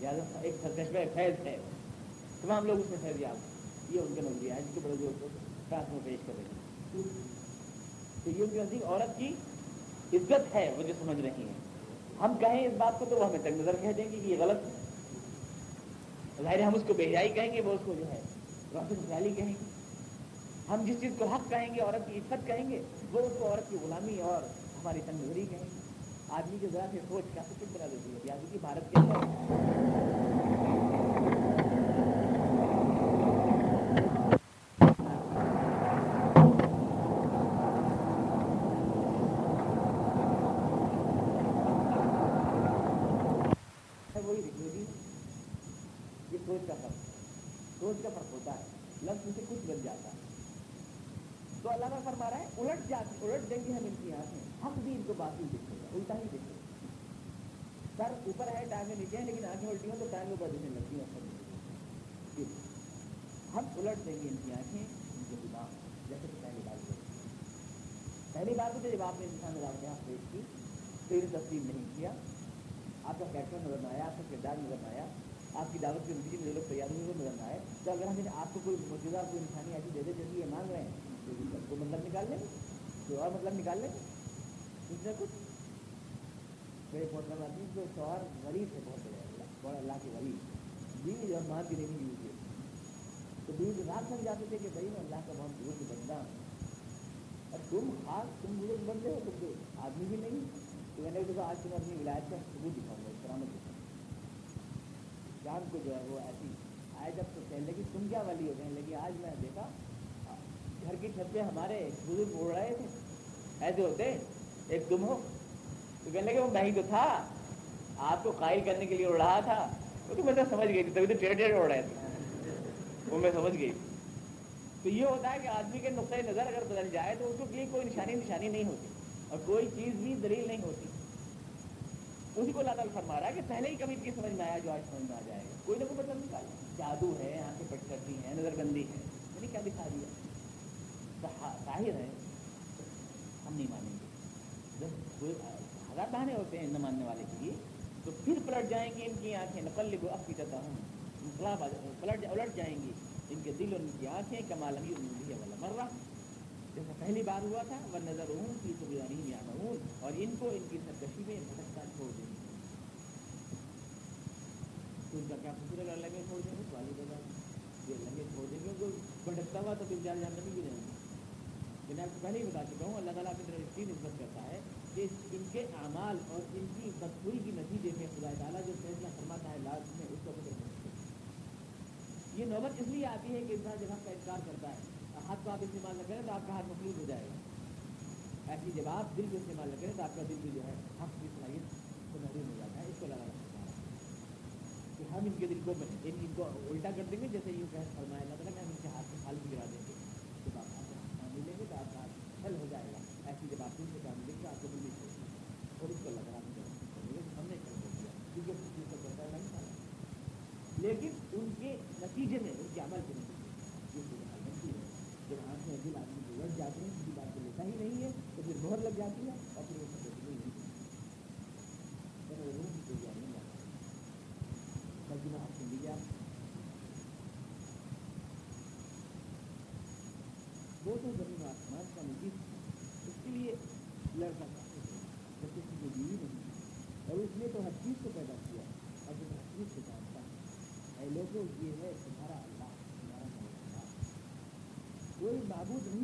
یا ایک سرکش میں فیض ہے۔ تمام لوگ اس میں فیض یاب یہ ان کا نظریہ ہے جس کے بڑے جو پاس میں پیش کر رہے ہیں۔ تو یہ ان کی نزدیک عورت کی عزت ہے، وہ جو سمجھ رہی ہیں۔ ہم کہیں اس بات کو تو وہ ہمیں تنگ نظر کہہ دیں گے کہ یہ غلط ہے ظاہر ہم اس کو بہجائی کہیں گے، وہ اس کو جو ہے روشن خیالی کہیں گے۔ ہم جس چیز کو حق کہیں گے، عورت کی عزت کہیں گے، وہ اس کو عورت کی غلامی اور ہماری تنگ کہیں گے۔ آدمی کے ذرا سے سوچ کیا کچھ بنا دیتی ہے آدمی کی بھارت کے کا فرق ہوتا ہے لفظ سے کچھ بن جاتا ہے تو اللہ کا فرما رہا ہے، الٹ جاتی، الٹ دیں گے ہم ان کی آنکھیں حق بھی ان کو باقی دکھے گا الٹا ہی دکھے گا سر، اوپر ہے، ٹانگیں نیچے ہیں، لیکن آنکھیں الٹی ہوں تو ٹانگیں اوپر دکھنے لگتی ہیں۔ جی۔ ہم الٹ دیں گے ان کی آنکھیں، ان کے دماغ جیسے کہ پہلی بار پہلی بار تو جب آپ نے انسان نظام کے ہاتھ پیش کی، تو انہیں تسلیم نہیں کیا۔ آپ کا کیریکٹر نظر نہ آیا، آپ کا کردار نظر نہ آیا۔ آپ کی دعوت کے نتیجے میں جو لوگ تیار ہوئے وہ نظر نہ آئے۔ تو اگر ہم آپ کو کوئی موجودہ، کوئی انسانی ایسی دے دے جیسے یہ مانگ رہے ہیں تو کو مطلب نکال لیں گے کوئی اور مطلب نکال لیں گے اس میں کچھ؟ میرے محترم آدمی جو شوہر غریب ہے بہت بڑے بڑا اللہ کے ولی۔ بیوی جب ماں کی نہیں بیوی تھی تو بیوی کو رات سمجھاتے تھے کہ بھائی، میں اللہ کا بہت بزرگ بندہ ہوں۔ اور تم خاص، تم بزرگ بنتے ہو تم تو آدمی بھی نہیں۔ تو میں نے کہا، آج تم اپنی ولایت کا ثبوت دکھاؤں گا، کرامت دکھاؤں شام کو جو ہے وہ ایسی، آئے جب تو کہنے لگی، تم کیا والی ہو؟ کہنے لگی، آج میں دیکھا گھر کی چھت پہ ہمارے بزرگ اڑ رہے تھے۔ ایسے ہوتے ایک تم ہو۔ تو کہنے لگے، وہ میں ہی تو تھا۔ آپ کو قائل کرنے کے لیے اڑ رہا تھا۔ وہ تو میں تو سمجھ گئی تھی، تبھی تو ٹیڑھ ٹیڑھ اڑ رہے تھے۔ وہ میں سمجھ گئی۔ تو یہ ہوتا ہے کہ آدمی کے نقطۂ نظر اگر بدل جائے تو اس کے لیے کوئی نشانی نشانی نہیں ہوتی اور کوئی چیز بھی دلیل نہیں ہوتی۔ اسی کو اللہ تعالیٰ فرما رہا ہے کہ پہلے ہی کبھی کی سمجھ میں آیا جو آج سمجھ میں آ جائے گا۔ کوئی نہ کوئی مطلب نکال۔ جادو ہے آنکھیں پٹ کرتی ہیں نظر بندی ہے یعنی کیا دکھا دیا؟ ظاہر ہے ہم نہیں مانیں گے جب کوئی ہزار بہانے ہوتے ہیں نہ ماننے والے کے لیے تو پھر پلٹ جائیں گے ان کی آنکھیں نقل کو اب پیٹتا ہوں انقلاب پلٹ الٹ جائیں گی ان کے دل اور ان کی آنکھیں کمال والا مرہ جیسا پہلی بار ہوا تھا وہ نظر ہوں کی تو یا اور ان کو ان کی سرکشی میں بھٹکتا چھوڑ دیں گے تو ان کا کیا پھر اگر لگے چھوڑ دیں گے تو والی بجا یہ لگے چھوڑ دیں گے کوئی بھٹکتا ہوا تو تین چار جاننا بھی رہیں گے میں آپ کو پہلے ہی بتا چکا ہوں اللہ تعالیٰ کی طرف اس کی نسبت کرتا ہے کہ ان کے اعمال اور ان کی بدخوئی کی نتیجے میں خدا تعالیٰ جو فیصلہ فرماتا ہے لاز میں اس کو فکر یہ نوبت اس لیے آتی ہے کہ انسان جب حق کا انکار کرتا ہے ہاتھ کو آپ استعمال نہ کریں تو آپ کا ہاتھ مخلوط ہو جائے گا۔ ایسی جب آپ دل کو استعمال نہ کریں تو آپ کا دل بھی جو ہے، حق کی صلاحیت کو محروم ہو جاتا ہے۔ اس کو لگا سکتا ہے۔ کہ ہم ان کے دل کو یعنی ان کو الٹا کر دیں گے، جیسے یوں کہ فرمایا اللہ تعالیٰ کہ ہم ان کے ہاتھ سے خالی گرا دیں۔ گے جب آپ آپ کو ملیں گے تو آپ کا ہاتھ حل ہو جائے گا۔ ایسی جب آپ ان سے کام ملیں گے آپ کو دل بھی چھوڑ اور اس کو لگ لگا ہم نے کر دیا۔ کیونکہ اس کو کرتا نہیں تھا لیکن ان کے نتیجے میں، ان کے عمل کے نتیجے میں بنتی ہے۔ جب آنکھیں دل آدمی کو جاتے ہیں، کسی بات کو لیتا ہی نہیں ہے، تو پھر مہر لگ جاتی ہے اور پھر وہ سب نہیں نہیں روح کی کوئی جان نہیں جاتا بلکہ میں آپ سن لیجیے آپ وہ تو زمین آسمان کا نتیج اس کے لیے لڑکا چاہتے تھے جب کی بیوی نہیں اور اس نے تو ہر چیز کو پیدا کیا اور جب ہر چیز کو جانتا ہے اے لوگوں یہ ہے تمہارا اللہ تمہارا کوئی معبود نہیں